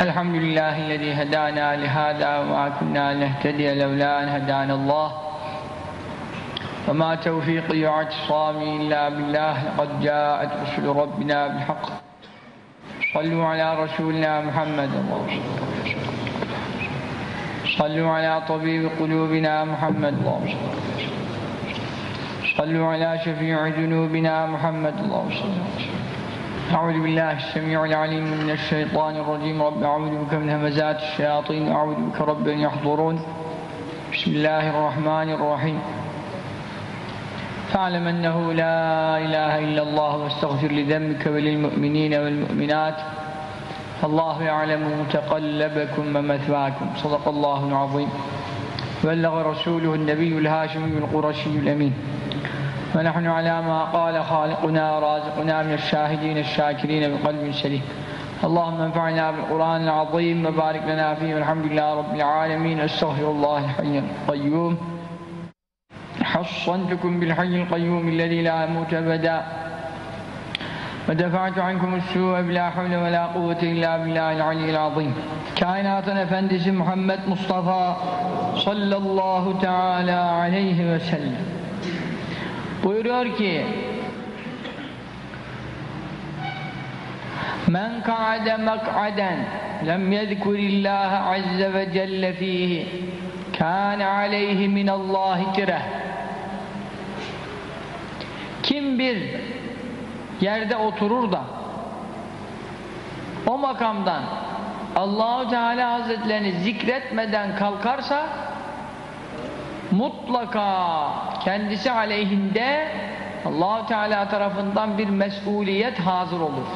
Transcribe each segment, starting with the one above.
الحمد لله الذي هدانا لهذا وما كنا نهتدي لولا أن هدانا الله. وما توفيقي واعتصامي إلا بالله لقد جاءت رسل ربنا بالحق. صلوا على رسولنا محمد. صلوا على طبيب قلوبنا محمد. اللهم صلوا على شفيع ذنوبنا محمد. اللهم صل وسلم أعوذ بالله السميع العليم من الشيطان الرجيم. رب أعوذ بك من همزات الشياطين. أعوذ بك رب أن يحضرون. بسم الله الرحمن الرحيم. فاعلم أنه لا إله إلا الله واستغفر لذنبك وللمؤمنين والمؤمنات. الله يعلم متقلبكم ومثواكم. صدق الله العظيم. بلغ رسوله النبي الهاشمي القرشي الأمين. ونحن على ما قال خالقنا ورازقنا من الشاهدين الشاكرين بقلب سليم. اللهم انفعنا بالقرآن العظيم وبارك لنا فيه والحمد لله رب العالمين. أستغفر الله الحي القيوم. حصنتكم بالحي القيوم الذي لا يموت أبدا. ودفعت عنكم السوء بلا حول ولا قوة إلا بالله العلي العظيم. Kainatın Efendisi Muhammed Mustafa sallallahu teala aleyhi ve sellem buyuruyor ki Men ka'ade mak'aden lem yezkurillaha azze ve celle fihi kâne aleyhi minallahi tireh Kim bir yerde oturur da o makamdan Allahu Teala Hazretlerini zikretmeden kalkarsa mutlaka kendisi aleyhinde Allahu Teala tarafından bir mesuliyet hazır olur.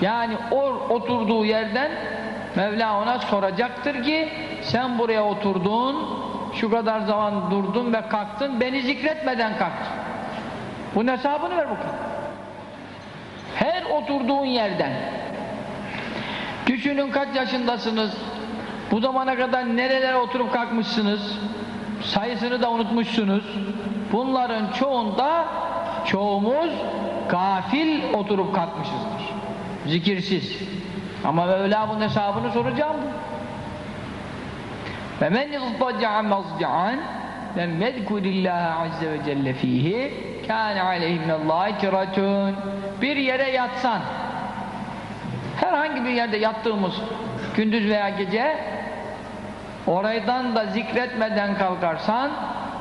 Yani o oturduğu yerden Mevla ona soracaktır ki sen buraya oturdun, şu kadar zaman durdun ve kalktın, beni zikretmeden kalktın. Bunun hesabını ver bakalım. Her oturduğun yerden düşünün kaç yaşındasınız, bu zamana kadar nerelere oturup kalkmışsınız, sayısını da unutmuşsunuz. Bunların çoğunda çoğumuz gafil oturup kalkmışızdır. Zikirsiz. Ama Mevla bunun hesabını soracağım. Ve men izdaca'a mazca'an lem yedkurillaha azze ve celle fihi kâne aleyhi minallahi tiratun bir yere yatsan herhangi bir yerde yattığımız gündüz veya gece Oraydan da zikretmeden kalkarsan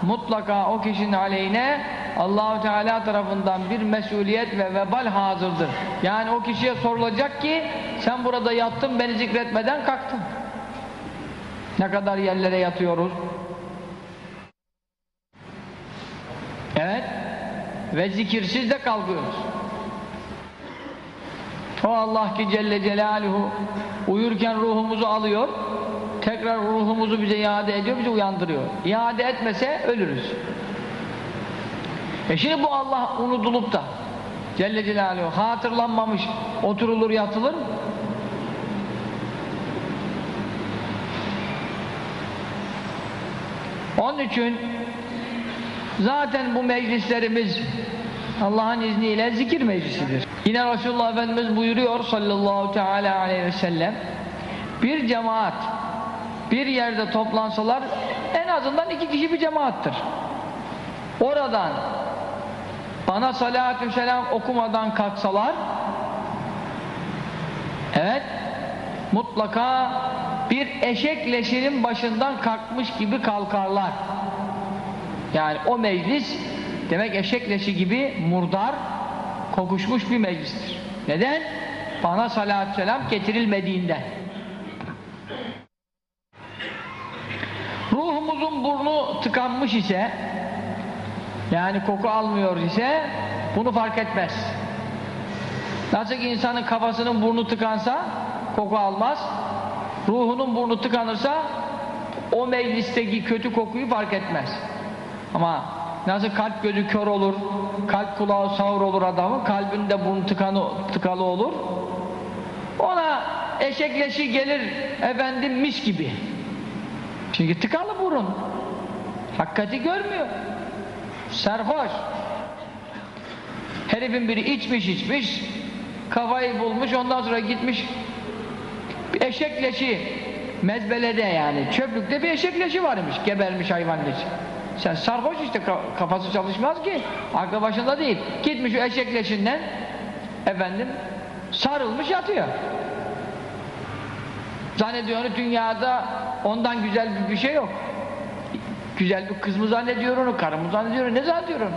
mutlaka o kişinin aleyhine Allahu Teala tarafından bir mesuliyet ve vebal hazırdır. Yani o kişiye sorulacak ki sen burada yattın beni zikretmeden kalktın. Ne kadar yerlere yatıyoruz. Evet. Ve zikirsiz de kalkıyoruz. O Allah ki Celle Celaluhu uyurken ruhumuzu alıyor tekrar ruhumuzu bize iade ediyor, bizi uyandırıyor. İade etmese ölürüz. E şimdi bu Allah unutulup da Celle Celaluhu hatırlanmamış oturulur yatılır? Onun için zaten bu meclislerimiz Allah'ın izniyle zikir meclisidir. Yine Resulullah Efendimiz buyuruyor sallallahu teala aleyhi ve sellem bir cemaat bir yerde toplansalar en azından iki kişi bir cemaattir. Oradan bana salatü selam okumadan kalksalar evet mutlaka bir eşek leşinin başından kalkmış gibi kalkarlar. Yani o meclis demek eşek leşi gibi murdar kokuşmuş bir meclistir. Neden? Bana salatü selam getirilmediğinden. Ruhumuzun burnu tıkanmış ise yani koku almıyor ise bunu fark etmez. Nasıl ki insanın kafasının burnu tıkansa koku almaz. Ruhunun burnu tıkanırsa o meclisteki kötü kokuyu fark etmez. Ama nasıl kalp gözü kör olur, kalp kulağı sağır olur adamın, kalbinde burnu tıkanı, tıkalı olur. Ona eşekleşi gelir efendim mis gibi. Çünkü tıkalı burun. Hakikati görmüyor. Serhoş. Herifin biri içmiş içmiş, kafayı bulmuş, ondan sonra gitmiş Bir eşek leşi mezbelede yani çöplükte bir eşek leşi varmış gebermiş hayvan leşi. Sen sarhoş işte ka- kafası çalışmaz ki aklı başında değil. Gitmiş o eşek leşinden efendim sarılmış yatıyor. Zannediyor onu dünyada ondan güzel bir, bir şey yok. Güzel bir kız mı zannediyor onu, karı mı zannediyor onu, ne zannediyor onu?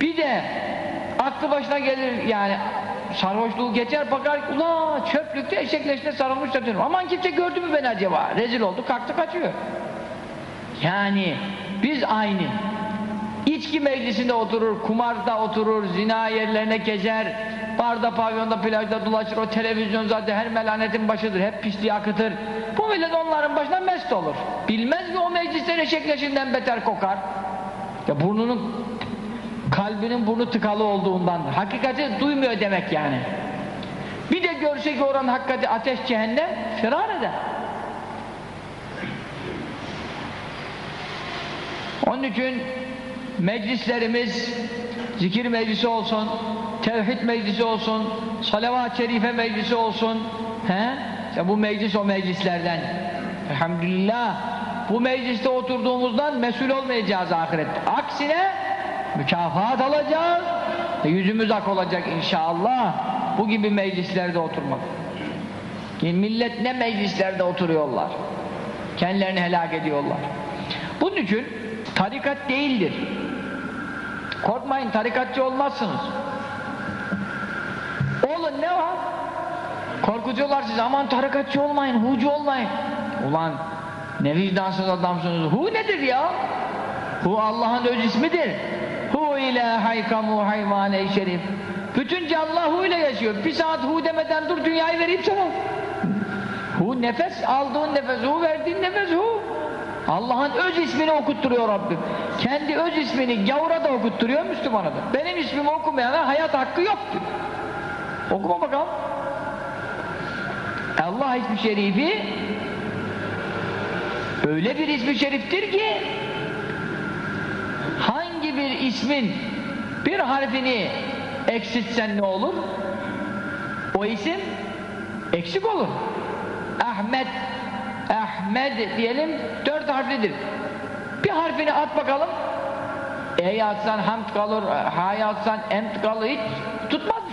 Bir de aklı başına gelir yani sarhoşluğu geçer bakar ula çöplükte eşekleşine sarılmış yatıyorum. Aman kimse gördü mü beni acaba? Rezil oldu kalktı kaçıyor. Yani biz aynı. İçki meclisinde oturur, kumarda oturur, zina yerlerine gezer, barda, pavyonda, plajda dolaşır, o televizyon zaten her melanetin başıdır, hep pisliği akıtır. Bu millet onların başına mest olur. Bilmez mi o meclisler eşekleşinden beter kokar? Ya burnunun, kalbinin burnu tıkalı olduğundandır. Hakikati duymuyor demek yani. Bir de görse ki oranın hakikati ateş cehennem, firar eder. Onun için meclislerimiz zikir meclisi olsun, tevhid meclisi olsun, salavat-ı şerife meclisi olsun. He? İşte bu meclis o meclislerden. Elhamdülillah. Bu mecliste oturduğumuzdan mesul olmayacağız ahirette. Aksine mükafat alacağız. E, yüzümüz ak olacak inşallah. Bu gibi meclislerde oturmak. E, millet ne meclislerde oturuyorlar. Kendilerini helak ediyorlar. Bunun için tarikat değildir. Korkmayın tarikatçı olmazsınız. Var? Korkutuyorlar sizi aman tarikatçı olmayın, hucu olmayın. Ulan ne vicdansız adamsınız. Hu nedir ya? Hu Allah'ın öz ismidir. Hu ile haykamu hayvane şerif. Bütün canlılar hu ile yaşıyor. Bir saat hu demeden dur dünyayı vereyim sana. Hu nefes aldığın nefes, hu verdiğin nefes hu. Allah'ın öz ismini okutturuyor Rabbim. Kendi öz ismini gavura da okutturuyor, Müslümana da. Benim ismimi okumayana hayat hakkı yoktur. Okuma bakalım. Allah ismi şerifi öyle bir ismi şeriftir ki hangi bir ismin bir harfini eksiltsen ne olur? O isim eksik olur. Ahmet Ahmed diyelim dört harflidir. Bir harfini at bakalım. E'yi atsan hamd kalır, ha'yı atsan emd kalır. Hiç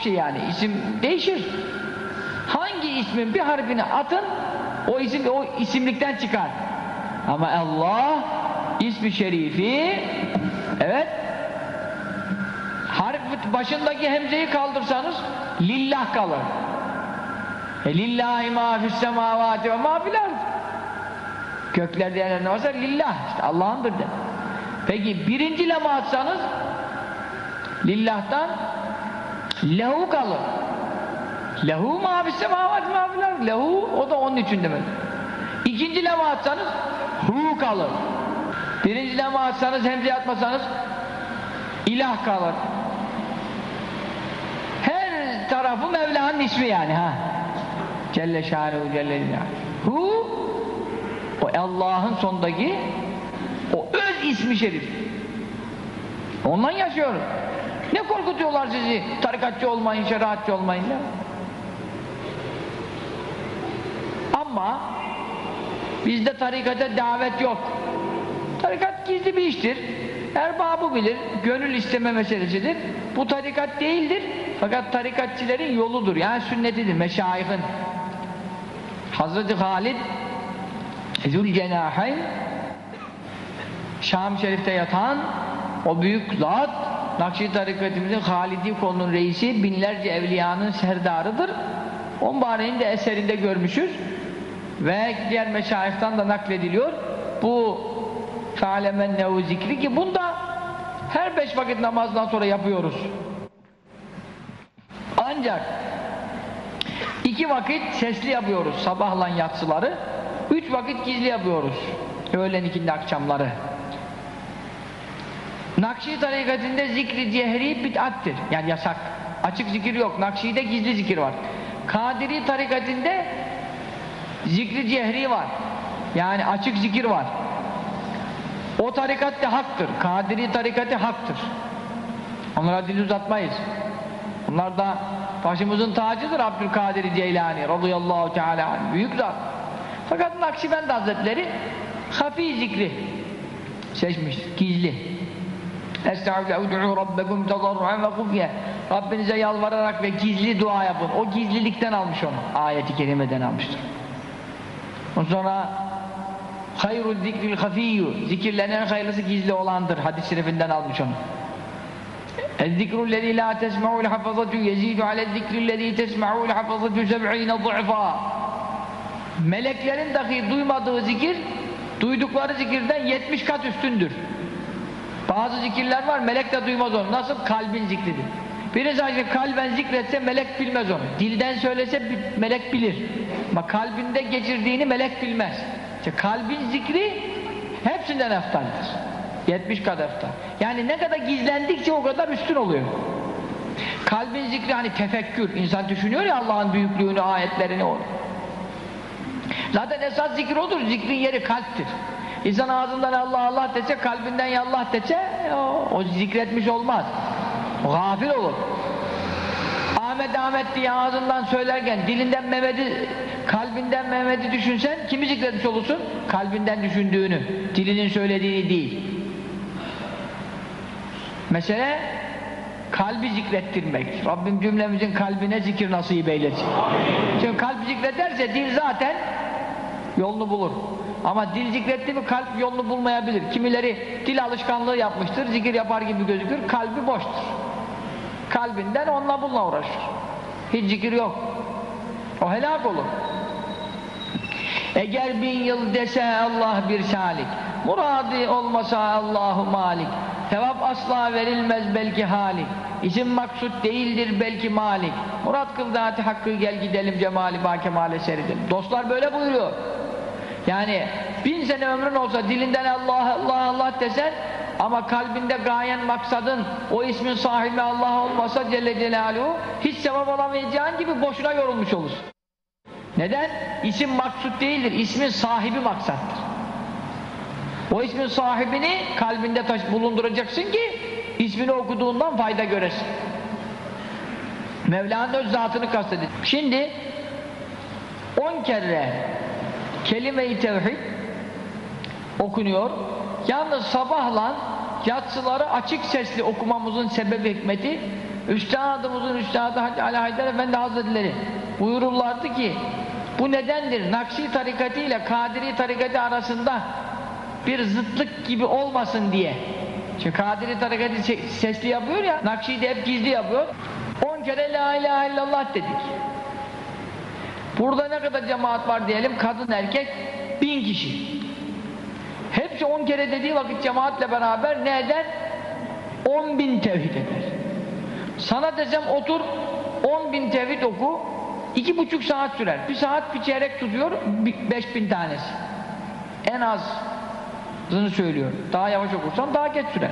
şey yani. İsim değişir. Hangi ismin bir harfini atın o isim o isimlikten çıkar. Ama Allah ismi şerifi evet harf başındaki hemzeyi kaldırsanız lillah kalır. E lillahi ma fis semavati ve ma fil ard. Göklerde yerler ne varsa lillah işte Allah'ındır de. Peki birinci lema atsanız lillah'tan lehu kalır. Lehu ma fis semavati ma fil. Lehu o da onun için demek. İkinci lema atsanız hu kalır. Birinci lema atsanız hemze atmasanız ilah kalır. Her tarafı Mevla'nın ismi yani ha. Celle şanuhu celle. Hu o Allah'ın sondaki o öz ismi şerif. Ondan yaşıyoruz. Ne korkutuyorlar sizi? Tarikatçı olmayın, şeriatçı olmayın. Ne? Ama bizde tarikata davet yok. Tarikat gizli bir iştir. Erbabı bilir, gönül isteme meselesidir. Bu tarikat değildir. Fakat tarikatçilerin yoludur. Yani sünnetidir, meşayihin. Hazreti Halid Zülcenahayn Şam Şerif'te yatan o büyük zat Nakşi tarikatimizin Halidi kolunun reisi binlerce evliyanın serdarıdır. On mübareğin de eserinde görmüşüz ve diğer meşayihtan da naklediliyor. Bu fealemennehu zikri ki bunda her beş vakit namazdan sonra yapıyoruz. Ancak iki vakit sesli yapıyoruz sabahla yatsıları. Üç vakit gizli yapıyoruz. Öğlen ikindi akşamları. Nakşi tarikatinde zikri cehri bid'attir. Yani yasak. Açık zikir yok. Nakşi'de gizli zikir var. Kadiri tarikatinde zikri cehri var. Yani açık zikir var. O tarikat de haktır. Kadiri tarikati haktır. Onlara dil uzatmayız. Bunlar da Başımızın tacıdır Abdülkadir Ceylani radıyallahu teala. Büyük zat. Fakat Nakşibend Hazretleri hafi zikri seçmiş, gizli. Estağfirullah, rabbekum tadarruan ve kufye. Rabbinize yalvararak ve gizli dua yapın. O gizlilikten almış onu. Ayeti kerimeden almıştır. Ondan sonra hayru zikril hafiyyu zikirlerin en hayırlısı gizli olandır. Hadis-i şerifinden almış onu. الذكر الذي لا تسمع الحفظة يزيد على الذكر الذي تسمع الحفظة سبعين ضعفا Meleklerin dahi duymadığı zikir duydukları zikirden 70 kat üstündür. Bazı zikirler var melek de duymaz onu. Nasıl? Kalbin zikridir. Biri sadece kalben zikretse melek bilmez onu. Dilden söylese melek bilir. Ama kalbinde geçirdiğini melek bilmez. İşte kalbin zikri hepsinden eftaldir. 70 kat eftal. Yani ne kadar gizlendikçe o kadar üstün oluyor. Kalbin zikri hani tefekkür. İnsan düşünüyor ya Allah'ın büyüklüğünü, ayetlerini. Onu. Zaten esas zikir odur. Zikrin yeri kalptir. İnsan ağzından Allah Allah dese, kalbinden ya Allah dese o, o zikretmiş olmaz. O gafil olur. Ahmet Ahmet diye ağzından söylerken dilinden Mehmet'i, kalbinden Mehmet'i düşünsen kimi zikretmiş olursun? Kalbinden düşündüğünü, dilinin söylediğini değil. Mesele kalbi zikrettirmek. Rabbim cümlemizin kalbine zikir nasip eylesin. Çünkü kalp zikrederse dil zaten yolunu bulur. Ama dil zikretti mi kalp yolunu bulmayabilir. Kimileri dil alışkanlığı yapmıştır, zikir yapar gibi gözükür, kalbi boştur. Kalbinden onunla bununla uğraşır. Hiç zikir yok. O helak olur. Eğer bin yıl dese Allah bir salik, muradi olmasa Allahu malik, sevap asla verilmez belki halik, İzin maksut değildir belki malik, murat kıl zati hakkı gel gidelim cemali ba kemale seridim. Dostlar böyle buyuruyor. Yani bin sene ömrün olsa dilinden Allah Allah Allah desen ama kalbinde gayen maksadın o ismin sahibi Allah olmasa Celle Celaluhu hiç sevap alamayacağın gibi boşuna yorulmuş olursun. Neden? İsim maksut değildir. İsmin sahibi maksattır. O ismin sahibini kalbinde taş bulunduracaksın ki ismini okuduğundan fayda göresin. Mevla'nın öz zatını kastedin. Şimdi on kere kelime-i tevhid okunuyor. Yalnız sabahla yatsıları açık sesli okumamızın sebebi hikmeti Üstadımızın Üstadı Hacı Ali Haydar Efendi Hazretleri buyururlardı ki bu nedendir? Nakşi tarikatı ile Kadiri tarikatı arasında bir zıtlık gibi olmasın diye. Çünkü Kadiri tarikatı sesli yapıyor ya, Nakşi de hep gizli yapıyor. On kere La ilahe illallah dedik. Burada ne kadar cemaat var diyelim, kadın erkek bin kişi. Hepsi on kere dediği vakit cemaatle beraber ne eder? On bin tevhid eder. Sana desem otur, on bin tevhid oku, iki buçuk saat sürer. Bir saat bir çeyrek tutuyor, beş bin tanesi. En azını söylüyor. Daha yavaş okursan daha geç sürer.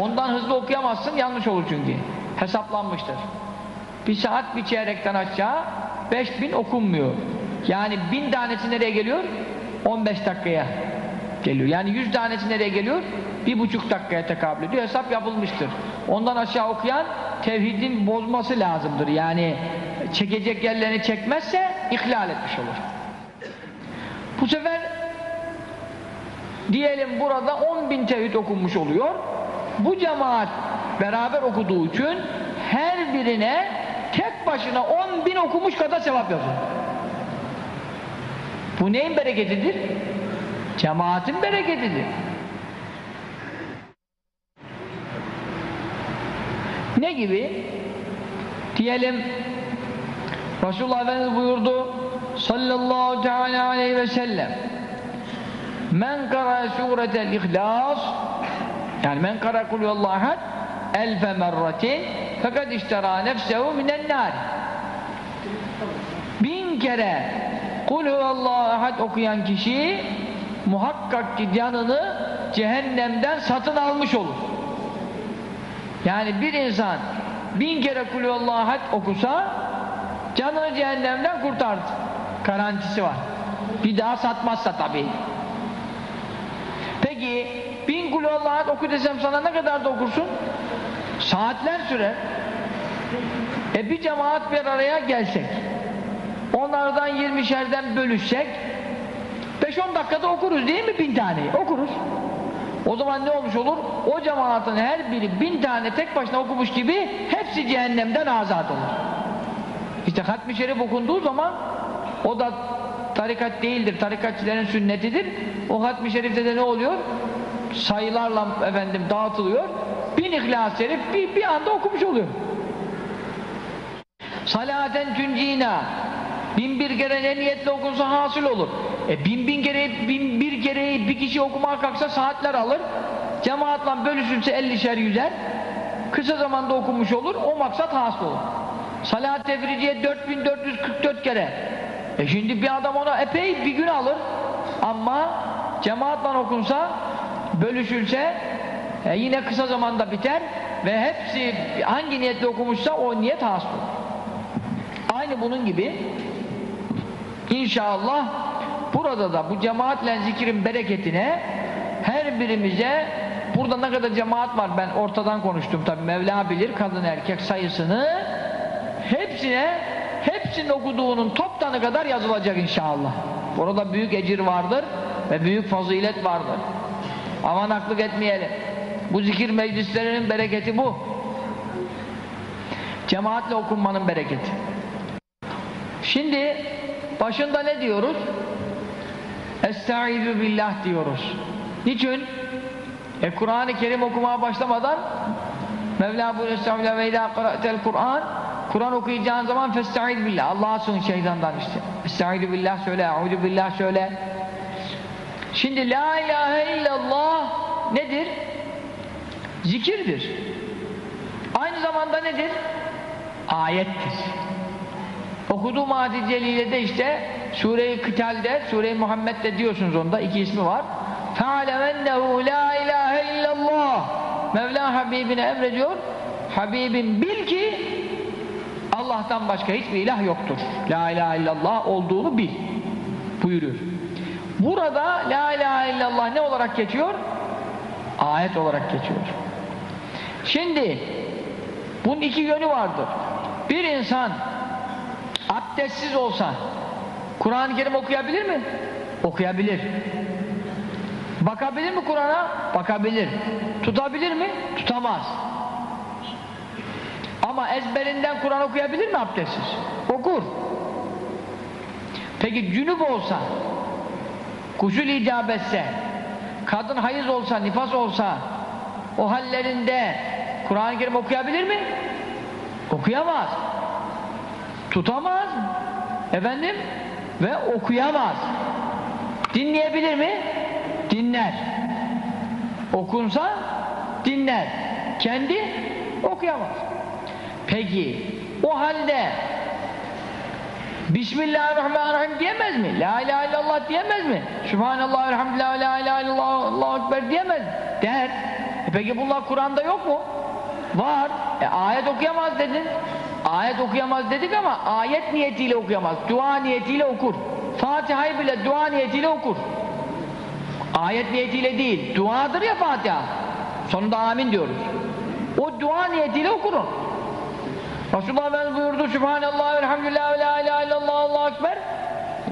Ondan hızlı okuyamazsın, yanlış olur çünkü. Hesaplanmıştır. Bir saat bir çeyrekten aşağı beş bin okunmuyor. Yani bin tanesi nereye geliyor? 15 dakikaya geliyor. Yani yüz tanesi nereye geliyor? Bir buçuk dakikaya tekabül ediyor. Hesap yapılmıştır. Ondan aşağı okuyan tevhidin bozması lazımdır. Yani çekecek yerlerini çekmezse ihlal etmiş olur. Bu sefer diyelim burada 10 bin tevhid okunmuş oluyor. Bu cemaat beraber okuduğu için her birine tek başına 10 bin okumuş kadar sevap yazıyor. Bu neyin bereketidir? Cemaatin bereketidir. Ne gibi? Diyelim Resulullah Efendimiz buyurdu sallallahu teala aleyhi ve sellem men kara suretel ihlas yani men kara kulüvallahat elfe merratin fakat iştera nefsehu minen nar. Bin kere kul huvallahu ahad okuyan kişi muhakkak ki canını cehennemden satın almış olur. Yani bir insan bin kere kul huvallahu ahad okusa canını cehennemden kurtardı. Garantisi var. Bir daha satmazsa tabii. Peki bin kul huvallahu ahad oku desem sana ne kadar da okursun saatler sürer E bir cemaat bir araya gelsek, onlardan 20'şerden bölüşsek, 5-10 dakikada okuruz değil mi bin taneyi? Okuruz. O zaman ne olmuş olur? O cemaatin her biri bin tane tek başına okumuş gibi hepsi cehennemden azat olur. İşte hatmi şerif okunduğu zaman o da tarikat değildir, tarikatçilerin sünnetidir. O hatmi şerifte de ne oluyor? Sayılarla efendim dağıtılıyor. Bin ihlas şerif bir, bir anda okumuş oluyor. Salaten tüncina bin bir kere ne niyetle okunsa hasıl olur. E bin bin kere bin bir kereyi bir kişi okumaya kalksa saatler alır. Cemaatla bölüşülse ellişer yüzer. Kısa zamanda okumuş olur. O maksat hasıl olur. Salat tefriciye 4444 kere. E şimdi bir adam ona epey bir gün alır. Ama cemaatla okunsa bölüşülse e yine kısa zamanda biter ve hepsi hangi niyetle okumuşsa o niyet hasıl. Aynı bunun gibi inşallah burada da bu cemaatle zikrin bereketine her birimize burada ne kadar cemaat var ben ortadan konuştum tabi Mevla bilir kadın erkek sayısını hepsine hepsinin okuduğunun toptanı kadar yazılacak inşallah. Burada büyük ecir vardır ve büyük fazilet vardır. Aman aklık etmeyelim. Bu zikir meclislerinin bereketi bu. Cemaatle okunmanın bereketi. Şimdi başında ne diyoruz? Estaizu billah diyoruz. Niçin? E Kur'an-ı Kerim okumaya başlamadan Mevla buyuruyor Estağfirullah ve idâ kıra'tel Kur'an Kur'an okuyacağın zaman festaiz billah Allah'a sığın şeytandan işte. Estaizu billah söyle, euzu billah söyle. Şimdi la ilahe illallah nedir? Zikirdir. Aynı zamanda nedir? Ayettir. Okuduğum ayet-i celilede işte Sure-i Kıtal'de, Sure-i Muhammed'de diyorsunuz onda, iki ismi var. فَعَلَمَنَّهُ la ilahe illallah Mevla Habibine emrediyor. Habibim bil ki Allah'tan başka hiçbir ilah yoktur. La ilahe illallah olduğunu bil. Buyuruyor. Burada la ilahe illallah ne olarak geçiyor? Ayet olarak geçiyor. Şimdi bunun iki yönü vardır. Bir insan abdestsiz olsa Kur'an-ı Kerim okuyabilir mi? Okuyabilir. Bakabilir mi Kur'an'a? Bakabilir. Tutabilir mi? Tutamaz. Ama ezberinden Kur'an okuyabilir mi abdestsiz? Okur. Peki cünüp olsa, gusül icap etse, kadın hayız olsa, nifas olsa, o hallerinde Kur'an-ı Kerim okuyabilir mi? Okuyamaz. Tutamaz. Efendim? Ve okuyamaz. Dinleyebilir mi? Dinler. Okunsa dinler. Kendi okuyamaz. Peki o halde Bismillahirrahmanirrahim diyemez mi? La ilahe illallah diyemez mi? Sübhanallah, elhamdülillah, la ilahe illallah, Allahu ekber diyemez mi? Der. E peki bunlar Kur'an'da yok mu? Var. E ayet okuyamaz dedin. Ayet okuyamaz dedik ama ayet niyetiyle okuyamaz. Dua niyetiyle okur. Fatiha'yı bile dua niyetiyle okur. Ayet niyetiyle değil. Duadır ya Fatiha. Sonunda amin diyoruz. O dua niyetiyle okurun. Resulullah Efendimiz buyurdu Sübhanallah, Elhamdülillah, la ilahe illallah, Allahu Ekber.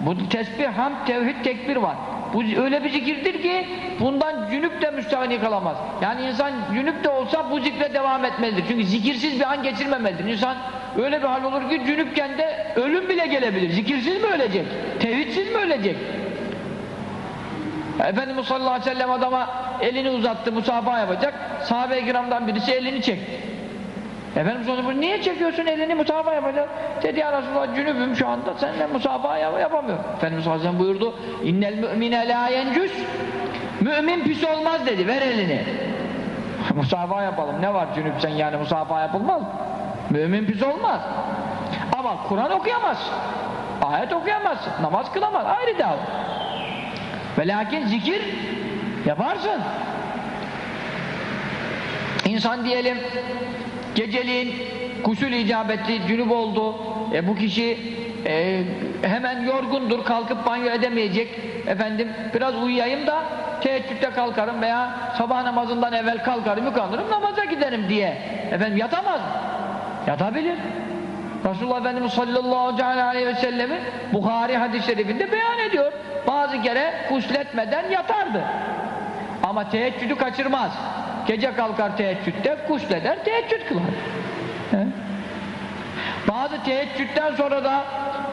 Bu tesbih, ham, tevhid, tekbir var. Bu öyle bir zikirdir ki bundan cünüp de müstahni kalamaz. Yani insan cünüp de olsa bu zikre devam etmelidir. Çünkü zikirsiz bir an geçirmemelidir. İnsan öyle bir hal olur ki cünüpken de ölüm bile gelebilir. Zikirsiz mi ölecek? Tevhidsiz mi ölecek? Efendimiz sallallahu aleyhi ve sellem adama elini uzattı, musafaha yapacak. Sahabe-i kiramdan birisi elini çekti. Efendimiz onu niye çekiyorsun elini musafaha yapacak? Dedi ya Resulallah cünübüm şu anda seninle musafaha yap yapamıyorum. Efendimiz sellem buyurdu innel mü'mine la yencüs mümin pis olmaz dedi ver elini. musafaha yapalım ne var cünüpsen yani musafaha yapılmaz. Mümin pis olmaz. Ama Kur'an okuyamaz. Ayet okuyamaz. Namaz kılamaz. Ayrı dava. Ve lakin zikir yaparsın. İnsan diyelim geceliğin gusül icap etti, cünüp oldu. E, bu kişi e, hemen yorgundur, kalkıp banyo edemeyecek. Efendim biraz uyuyayım da teheccüde kalkarım veya sabah namazından evvel kalkarım, yıkanırım, namaza giderim diye. Efendim yatamaz? Yatabilir. Resulullah Efendimiz sallallahu aleyhi ve sellemi Bukhari hadis-i şerifinde beyan ediyor. Bazı kere gusletmeden yatardı. Ama teheccüdü kaçırmaz. Gece kalkar teheccüde, gusleder, teheccüd kılar. He? Bazı teheccüden sonra da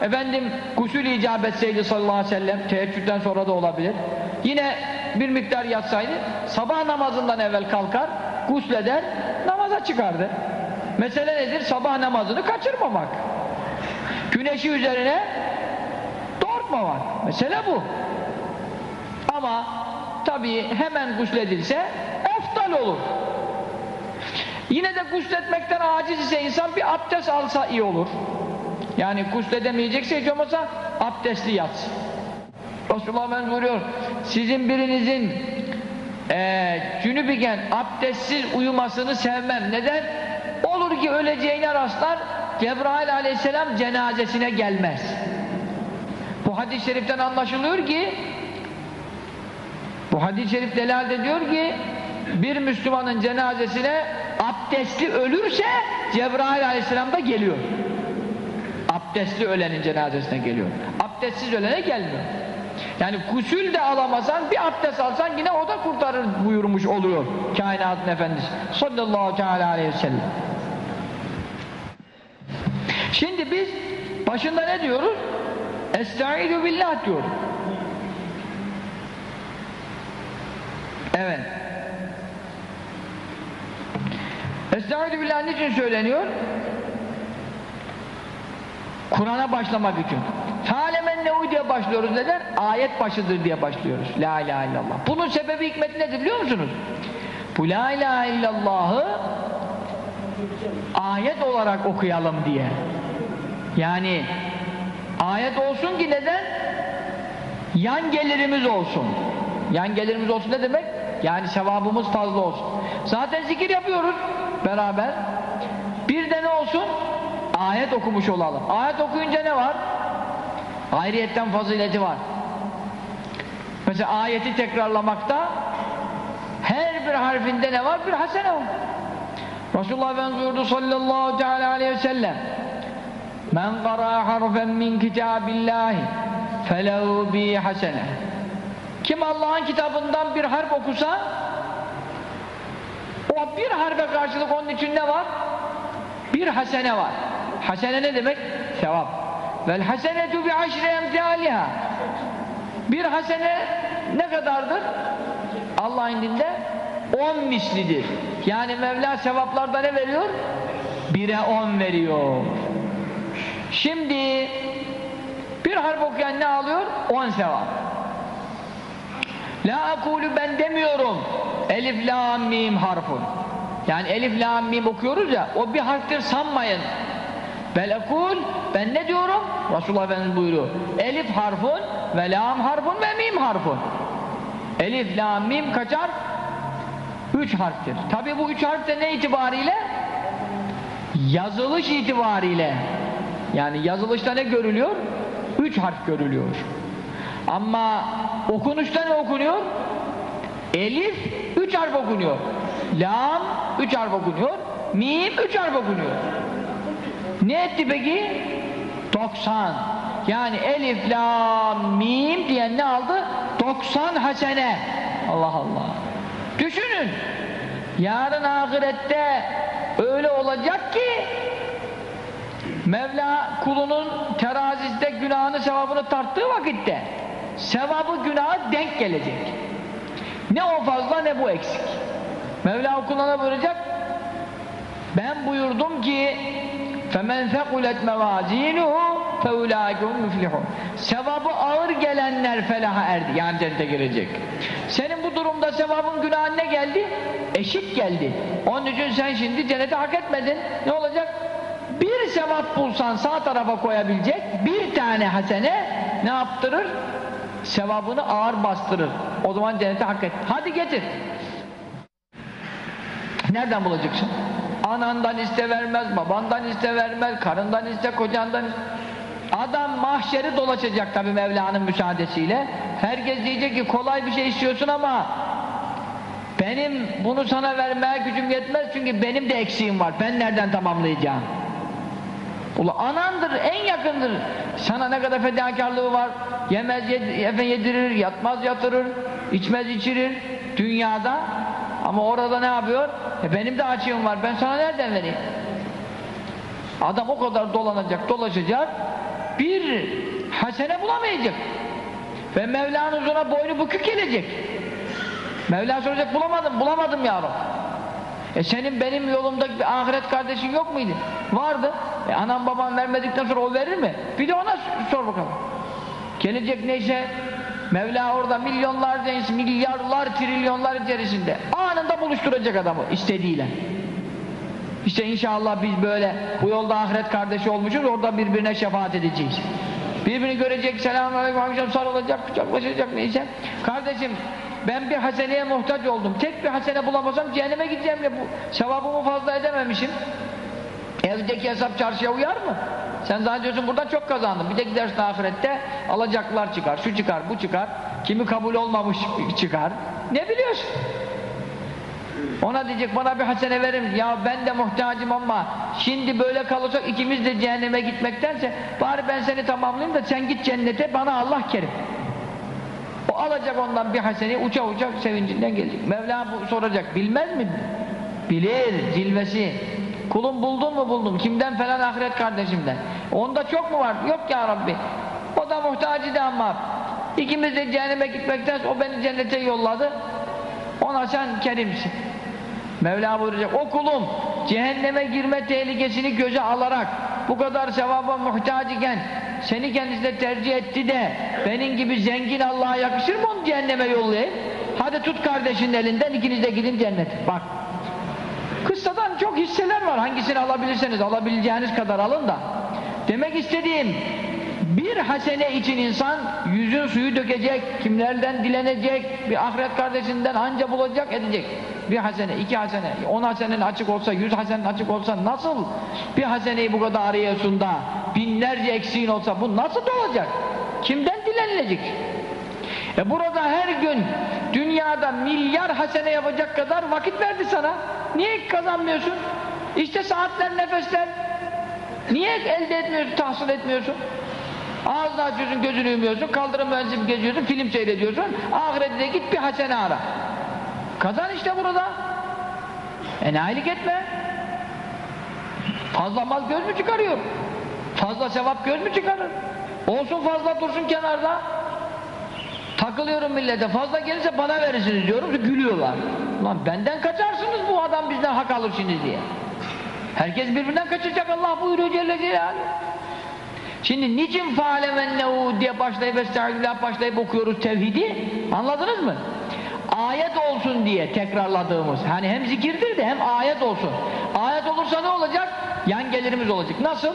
efendim gusül icap etseydi sallallahu aleyhi ve sellem teheccüden sonra da olabilir. Yine bir miktar yatsaydı sabah namazından evvel kalkar, gusleder, namaza çıkardı. Mesele nedir? Sabah namazını kaçırmamak. Güneşi üzerine doğurtmamak. Mesele bu. Ama tabii hemen gusledilse eftal olur. Yine de gusletmekten aciz ise insan bir abdest alsa iyi olur. Yani gusledemeyecekse hiç olmazsa abdestli yatsın. Resulullah ben buyuruyor, sizin birinizin e, cünüp iken abdestsiz uyumasını sevmem. Neden? Olur ki öleceğine rastlar, Cebrail aleyhisselam cenazesine gelmez. Bu hadis-i şeriften anlaşılıyor ki bu hadis-i şerif delal ediyor ki bir Müslümanın cenazesine abdestli ölürse Cebrail aleyhisselam da geliyor. Abdestli ölenin cenazesine geliyor. Abdestsiz ölene gelmiyor. Yani gusül de alamasan bir abdest alsan yine o da kurtarır buyurmuş oluyor kainatın efendisi sallallahu teala aleyhi ve sellem. Şimdi biz başında ne diyoruz? Estaizu billah diyoruz. Evet. Estaizu billah niçin söyleniyor? Kur'an'a başlamak için. Talemen nehu diye başlıyoruz neden? Ayet başıdır diye başlıyoruz. La ilahe illallah. Bunun sebebi hikmeti nedir biliyor musunuz? Bu la ilahe illallahı ayet olarak okuyalım diye. Yani ayet olsun ki neden? Yan gelirimiz olsun. Yan gelirimiz olsun ne demek? Yani sevabımız fazla olsun. Zaten zikir yapıyoruz beraber. Bir de ne olsun? Ayet okumuş olalım. Ayet okuyunca ne var? Ayrıyetten fazileti var. Mesela ayeti tekrarlamakta her bir harfinde ne var? Bir hasene var. Resulullah Efendimiz buyurdu sallallahu aleyhi ve sellem Men qara harfen min kitabillahi felehu bi hasene Kim Allah'ın kitabından bir harf okusa o bir harfe karşılık onun için ne var? Bir hasene var. Hasene ne demek? Sevap. Vel hasenetu bi aşri emtaliha. Bir hasene ne kadardır? Allah indinde on mislidir. Yani Mevla sevaplarda ne veriyor? Bire on veriyor. Şimdi bir harf okuyan ne alıyor? On sevap. La akulu ben demiyorum. Elif, la, mim harfun. Yani elif, la, mim okuyoruz ya, o bir harftir sanmayın. Belekul, ben ne diyorum? Resulullah Efendimiz buyuruyor. Elif harfun ve lam harfun ve mim harfun. Elif, lam, mim kaçar? Üç harftir. Tabi bu üç harf de ne itibariyle? Yazılış itibariyle. Yani yazılışta ne görülüyor? Üç harf görülüyor. Ama okunuşta ne okunuyor? Elif üç harf okunuyor. Lam üç harf okunuyor. Mim üç harf okunuyor. Ne etti peki? 90. Yani elif, lam, mim diyen ne aldı? 90 hasene. Allah Allah. Düşünün. Yarın ahirette öyle olacak ki Mevla kulunun terazide günahını sevabını tarttığı vakitte sevabı günahı denk gelecek. Ne o fazla ne bu eksik. Mevla kuluna buyuracak ben buyurdum ki فَمَنْ ثَقُلَتْ مَوَازِينُهُ فَاُولَٰئِكُمْ مُفْلِحُونَ Sevabı ağır gelenler felaha erdi. Yani cennete girecek. Senin bu durumda sevabın günahın ne geldi? Eşit geldi. Onun için sen şimdi cennete hak etmedin. Ne olacak? Bir sevap bulsan sağ tarafa koyabilecek bir tane hasene ne yaptırır? Sevabını ağır bastırır. O zaman cennete hak et. Hadi getir. Nereden bulacaksın? Anandan iste vermez, babandan iste vermez, karından iste, kocandan iste. Adam mahşeri dolaşacak tabi Mevla'nın müsaadesiyle. Herkes diyecek ki kolay bir şey istiyorsun ama benim bunu sana vermeye gücüm yetmez çünkü benim de eksiğim var. Ben nereden tamamlayacağım? Ula anandır, en yakındır. Sana ne kadar fedakarlığı var. Yemez yed yedirir, yatmaz yatırır, içmez içirir dünyada. Ama orada ne yapıyor? E benim de açığım var. Ben sana nereden vereyim? Adam o kadar dolanacak, dolaşacak. Bir hasene bulamayacak. Ve Mevla'nın huzuruna boynu bükük gelecek. Mevla soracak bulamadım, bulamadım ya E senin benim yolumda bir ahiret kardeşin yok muydu? Vardı. E anam babam vermedikten sonra o verir mi? Bir de ona sor bakalım. Gelecek neyse Mevla orada milyonlarca milyarlar, trilyonlar içerisinde anında buluşturacak adamı istediğiyle. İşte inşallah biz böyle bu yolda ahiret kardeşi olmuşuz, orada birbirine şefaat edeceğiz. Birbirini görecek, selamünaleyküm, akşam sarılacak, kucaklaşacak neyse. Kardeşim, ben bir haseneye muhtaç oldum. Tek bir hasene bulamasam cehenneme gideceğim ya bu sevabımı fazla edememişim. Evdeki hesap çarşıya uyar mı? Sen zannediyorsun burada çok kazandın. Bir de gidersin ahirette alacaklar çıkar, şu çıkar, bu çıkar. Kimi kabul olmamış çıkar. Ne biliyorsun? Ona diyecek bana bir hasene verin. Ya ben de muhtacım ama şimdi böyle kalırsak ikimiz de cehenneme gitmektense bari ben seni tamamlayayım da sen git cennete bana Allah kerim. O alacak ondan bir haseni uça uça sevincinden gelecek. Mevla bu soracak. Bilmez mi? Bilir cilvesi. Kulum buldun mu buldum. Kimden falan ahiret kardeşimden. Onda çok mu var? Yok ya Rabbi. O da muhtacıydı ama ikimiz de cehenneme gitmekten o beni cennete yolladı. Ona sen kerimsin. Mevla buyuracak. O kulum cehenneme girme tehlikesini göze alarak bu kadar sevaba muhtaç iken seni kendisine tercih etti de benim gibi zengin Allah'a yakışır mı onu cehenneme yollayayım? Hadi tut kardeşinin elinden ikiniz de gidin cennete. Bak. Kıssadan çok hisseler var. Hangisini alabilirseniz alabileceğiniz kadar alın da. Demek istediğim bir hasene için insan yüzün suyu dökecek, kimlerden dilenecek, bir ahiret kardeşinden anca bulacak edecek. Bir hasene, iki hasene, on hasenin açık olsa, yüz hasenin açık olsa nasıl bir haseneyi bu kadar arıyorsun da binlerce eksiğin olsa bu nasıl olacak? Kimden dilenilecek? E burada her gün dünyada milyar hasene yapacak kadar vakit verdi sana. Niye kazanmıyorsun? İşte saatler, nefesler. Niye elde etmiyorsun, tahsil etmiyorsun? Ağzını açıyorsun, gözünü yumuyorsun, kaldırım mühendislik geziyorsun, film seyrediyorsun. Ahirette git bir hasene ara. Kazan işte burada. Enayilik etme. Fazla mal göz mü çıkarıyor? Fazla sevap göz mü çıkarır? Olsun fazla dursun kenarda. Takılıyorum millete. Fazla gelirse bana verirsiniz diyorum. Gülüyorlar. Lan benden kaçarsınız bu adam bizden hak alır şimdi diye. Herkes birbirinden kaçacak Allah buyuruyor Celle Celaluhu. Şimdi niçin faalemennehu diye başlayıp estağfirullah başlayıp okuyoruz tevhidi? Anladınız mı? Ayet olsun diye tekrarladığımız. Hani hem zikirdir de hem ayet olsun. Ayet olursa ne olacak? Yan gelirimiz olacak. Nasıl?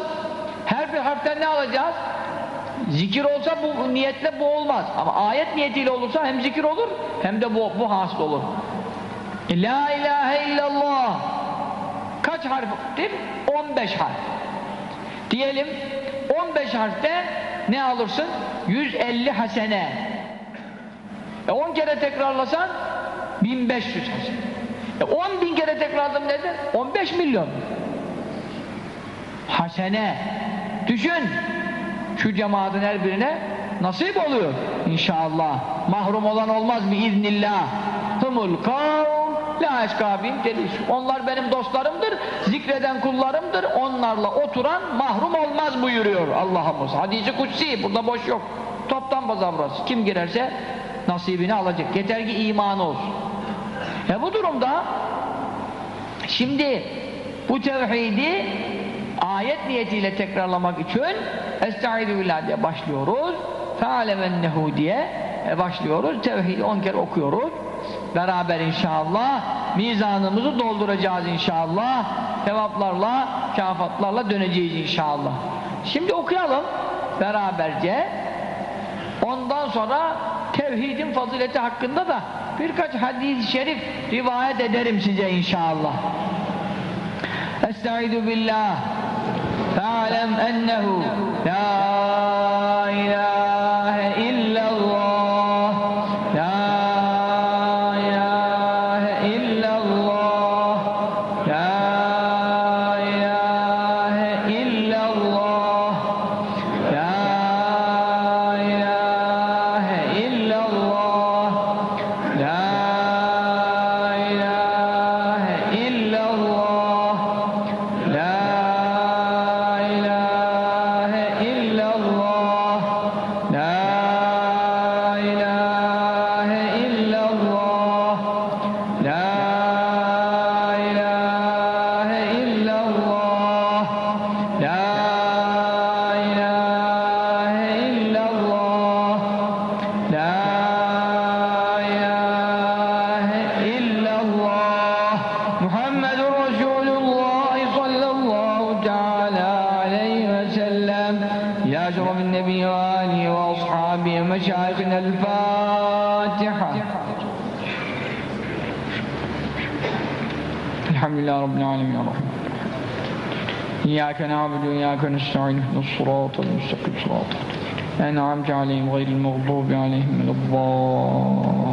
Her bir harften ne alacağız? Zikir olsa bu niyetle bu olmaz. Ama ayet niyetiyle olursa hem zikir olur hem de bu, bu hasıl olur. La ilahe illallah kaç harftir? 15 harf. Diyelim 15 harfte ne alırsın? 150 hasene. E 10 kere tekrarlasan 1500 hasene. E 10 bin kere tekrarladım nedir? 15 milyon. Hasene. Düşün. Şu cemaatin her birine nasip oluyor inşallah. Mahrum olan olmaz mı iznillah. Hımul kavm la eşkabim demiş. Onlar benim dostlarımdır, zikreden kullarımdır. Onlarla oturan mahrum olmaz buyuruyor Allah'ımız. Hadisi kutsi burada boş yok. Toptan bazavrası. Kim girerse nasibini alacak. Yeter ki imanı olsun. E bu durumda şimdi bu tevhidi ayet niyetiyle tekrarlamak için Estaizu billah diye başlıyoruz. Fealemennehu diye e, başlıyoruz. Tevhidi on kere okuyoruz. Beraber inşallah mizanımızı dolduracağız inşallah. Sevaplarla, kafatlarla döneceğiz inşallah. Şimdi okuyalım beraberce. Ondan sonra tevhidin fazileti hakkında da birkaç hadis-i şerif rivayet ederim size inşallah. Estaizu billah. Fe'alem ennehu la أنعمت عليهم غير المغضوب عليهم الضالين.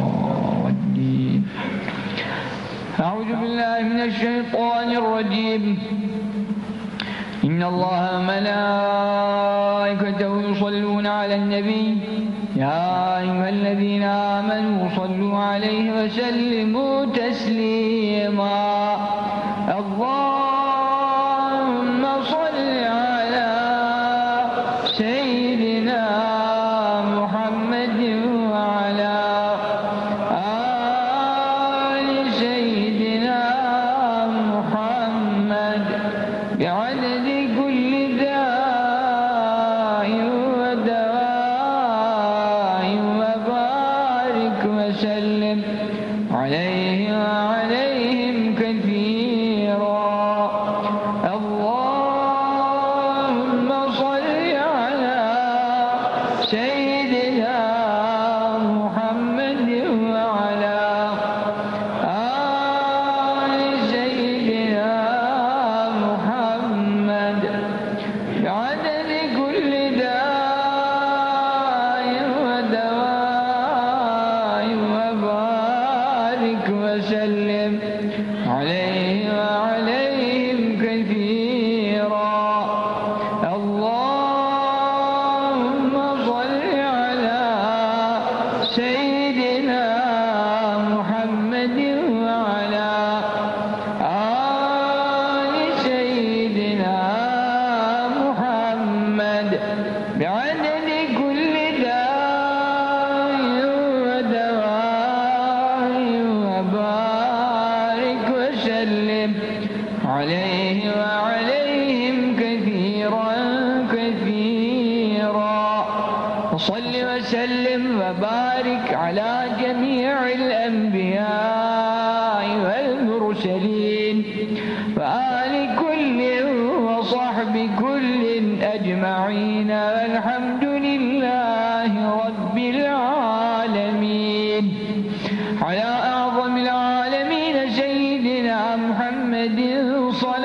أعوذ بالله من الشيطان الرجيم. إن الله ملائكته يصلون على النبي. يا أيها الذين آمنوا صلوا عليه وسلموا. الصلوات.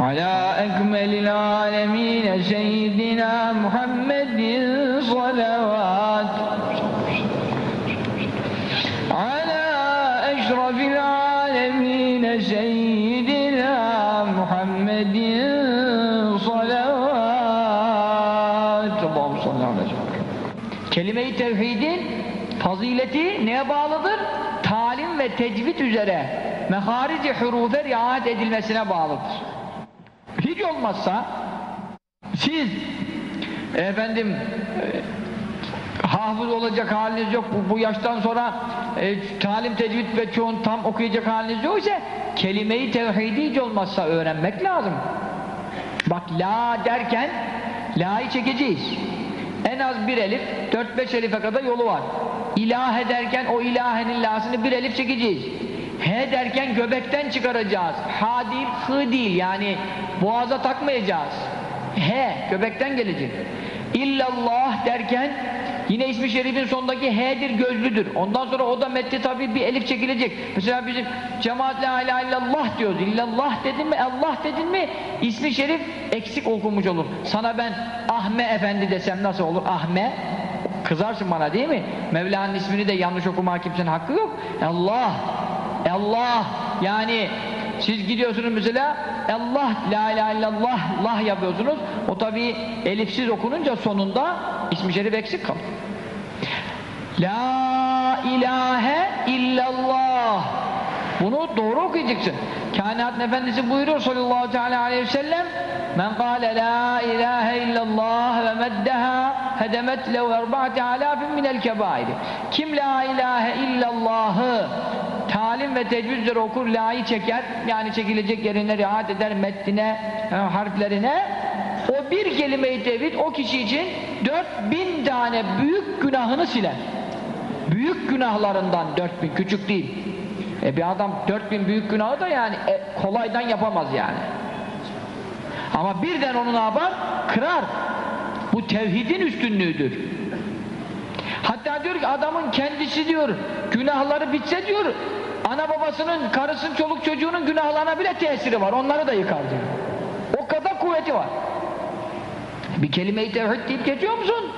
على أكمل العالم. Meharici hurufe riayet edilmesine bağlıdır. Hiç olmazsa siz efendim e, hafız olacak haliniz yok bu, bu yaştan sonra e, talim tecvid ve çoğun tam okuyacak haliniz yok ise kelime-i tevhidi hiç olmazsa öğrenmek lazım. Bak la derken la'yı çekeceğiz. En az bir elif, 4-5 elife kadar yolu var. İlah derken o ilahenin la'sını bir elif çekeceğiz. He derken göbekten çıkaracağız. Ha değil, hı değil yani boğaza takmayacağız. He, göbekten gelecek. İllallah derken yine ismi şerifin sondaki H'dir, gözlüdür. Ondan sonra o da metni tabi bir elif çekilecek. Mesela bizim cemaat la ilahe illallah diyoruz. İllallah dedin mi, Allah dedin mi ismi şerif eksik okunmuş olur. Sana ben Ahme Efendi desem nasıl olur? Ahme kızarsın bana değil mi? Mevla'nın ismini de yanlış okuma kimsenin hakkı yok. Allah Allah yani siz gidiyorsunuz mesela Allah la ilahe illallah Allah yapıyorsunuz. O tabi elifsiz okununca sonunda ismi şerif eksik kalır. La ilahe illallah. Bunu doğru okuyacaksın. Kainatın Efendisi buyuruyor sallallahu aleyhi ve sellem Men kâle la ilahe illallah ve meddeha hedemet lev erba'te alâfin minel kebairi. Kim la ilahe illallahı talim ve tecvid okur, la'yı çeker, yani çekilecek yerine riayet eder, metnine, e, harflerine, o bir kelime-i tevhid o kişi için 4000 tane büyük günahını siler. Büyük günahlarından 4000, küçük değil. E bir adam 4000 büyük günahı da yani e, kolaydan yapamaz yani. Ama birden onu ne yapar? Kırar. Bu tevhidin üstünlüğüdür. Hatta diyor ki adamın kendisi diyor günahları bitse diyor ana babasının, karısının, çoluk çocuğunun günahlarına bile tesiri var. Onları da yıkar diyor. O kadar kuvveti var. Bir kelime-i tevhid deyip geçiyor musun?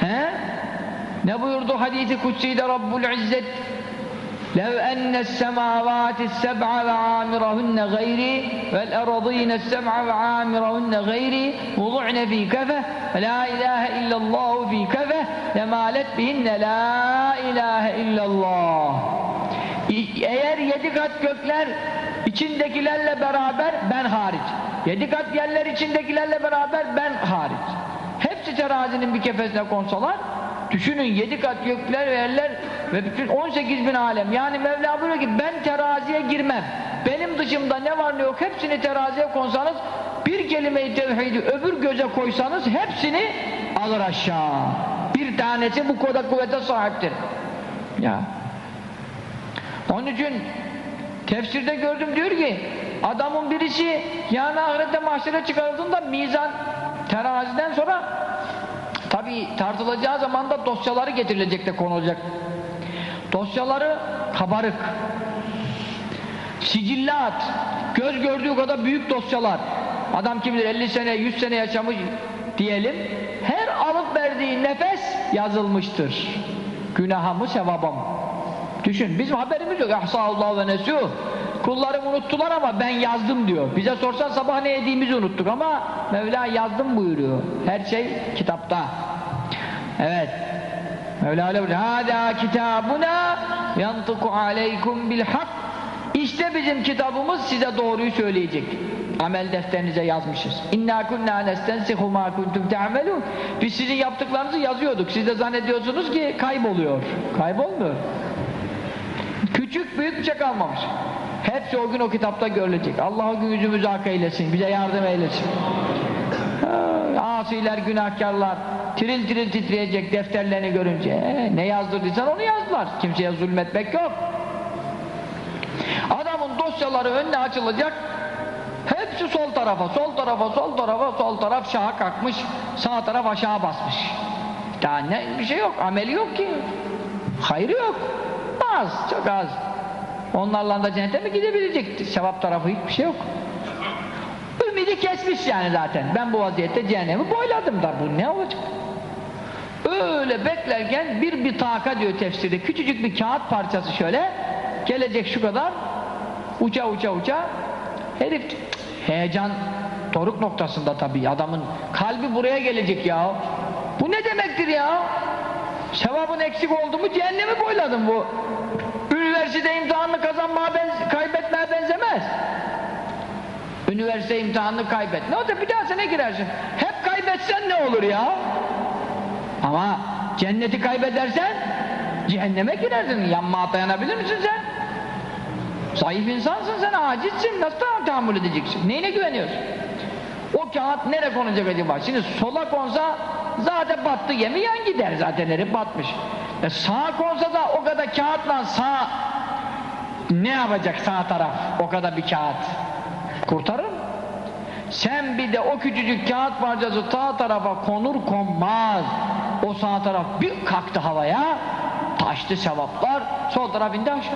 He? Ne buyurdu hadisi kutsi'de Rabbul İzzet لو أن السماوات السبع وعامرهن غيري والأرضين السبع وعامرهن غيري وضعن في كفة فلا إله إلا الله في كفة لمالت بهن لا إله إلا الله eğer yedi kat gökler içindekilerle beraber ben hariç. Yedi kat yerler içindekilerle beraber ben hariç. Hepsi terazinin bir kefesine konsalar Düşünün yedi kat gökler ve yerler ve bütün 18 bin alem. Yani Mevla buyuruyor ki ben teraziye girmem. Benim dışımda ne var ne yok hepsini teraziye konsanız bir kelime-i tevhidi öbür göze koysanız hepsini alır aşağı. Bir tanesi bu kadar kuvvete sahiptir. Ya. Onun için tefsirde gördüm diyor ki adamın birisi yani ahirette mahşere çıkarıldığında mizan teraziden sonra Tabi tartılacağı zaman da dosyaları getirilecek de konulacak. Dosyaları kabarık. Sicillat, göz gördüğü kadar büyük dosyalar. Adam kim bilir 50 sene, 100 sene yaşamış diyelim. Her alıp verdiği nefes yazılmıştır. Günaha mı? Düşün, bizim haberimiz yok. Ahsallahu ve nesuh. Kullarım unuttular ama ben yazdım diyor. Bize sorsan sabah ne yediğimizi unuttuk ama Mevla yazdım buyuruyor. Her şey kitapta. Evet. Mevla öyle buyuruyor. Hâdâ kitâbuna yantıku aleykum bil hak. İşte bizim kitabımız size doğruyu söyleyecek. Amel defterinize yazmışız. İnna kunna nestensihu ma kuntum ta'melun. Biz sizin yaptıklarınızı yazıyorduk. Siz de zannediyorsunuz ki kayboluyor. Kaybolmuyor. Küçük büyük bir şey kalmamış. Hepsi o gün o kitapta görülecek. Allah o gün yüzümüzü hak eylesin, bize yardım eylesin. Asiler, günahkarlar tiril tiril titreyecek defterlerini görünce. E, ne yazdırdıysan onu yazdılar. Kimseye zulmetmek yok. Adamın dosyaları önüne açılacak. Hepsi sol tarafa, sol tarafa, sol tarafa, sol taraf şaha kalkmış, sağ taraf aşağı basmış. Daha ne bir şey yok, ameli yok ki. Hayrı yok. Az, çok az. Onlarla da cennete mi gidebilecek? Sevap tarafı hiçbir şey yok. Ümidi kesmiş yani zaten. Ben bu vaziyette cehennemi boyladım da bu ne olacak? Öyle beklerken bir bir taka diyor tefsirde. Küçücük bir kağıt parçası şöyle gelecek şu kadar uça uça uça herif heyecan doruk noktasında tabii adamın kalbi buraya gelecek ya. Bu ne demektir ya? Sevabın eksik oldu mu cehennemi boyladım bu. Üniversite imtihanını kazanmaya benz kaybetmeye benzemez. Üniversite imtihanını kaybet. Ne olacak bir daha sene girersin. Hep kaybetsen ne olur ya? Ama cenneti kaybedersen cehenneme girersin. Yanma dayanabilir misin sen? Zayıf insansın sen, acizsin. Nasıl tahammül edeceksin? Neyine güveniyorsun? O kağıt nereye konacak acaba? Şimdi sola konsa zaten battı gemi gider zaten herif batmış. E sağa konsa da o kadar kağıtla sağ ne yapacak sağ taraf? O kadar bir kağıt. Kurtarır? Sen bir de o küçücük kağıt parçası sağ tarafa konur konmaz. O sağ taraf bir kalktı havaya, taştı sevaplar, sol taraf indi aşağı.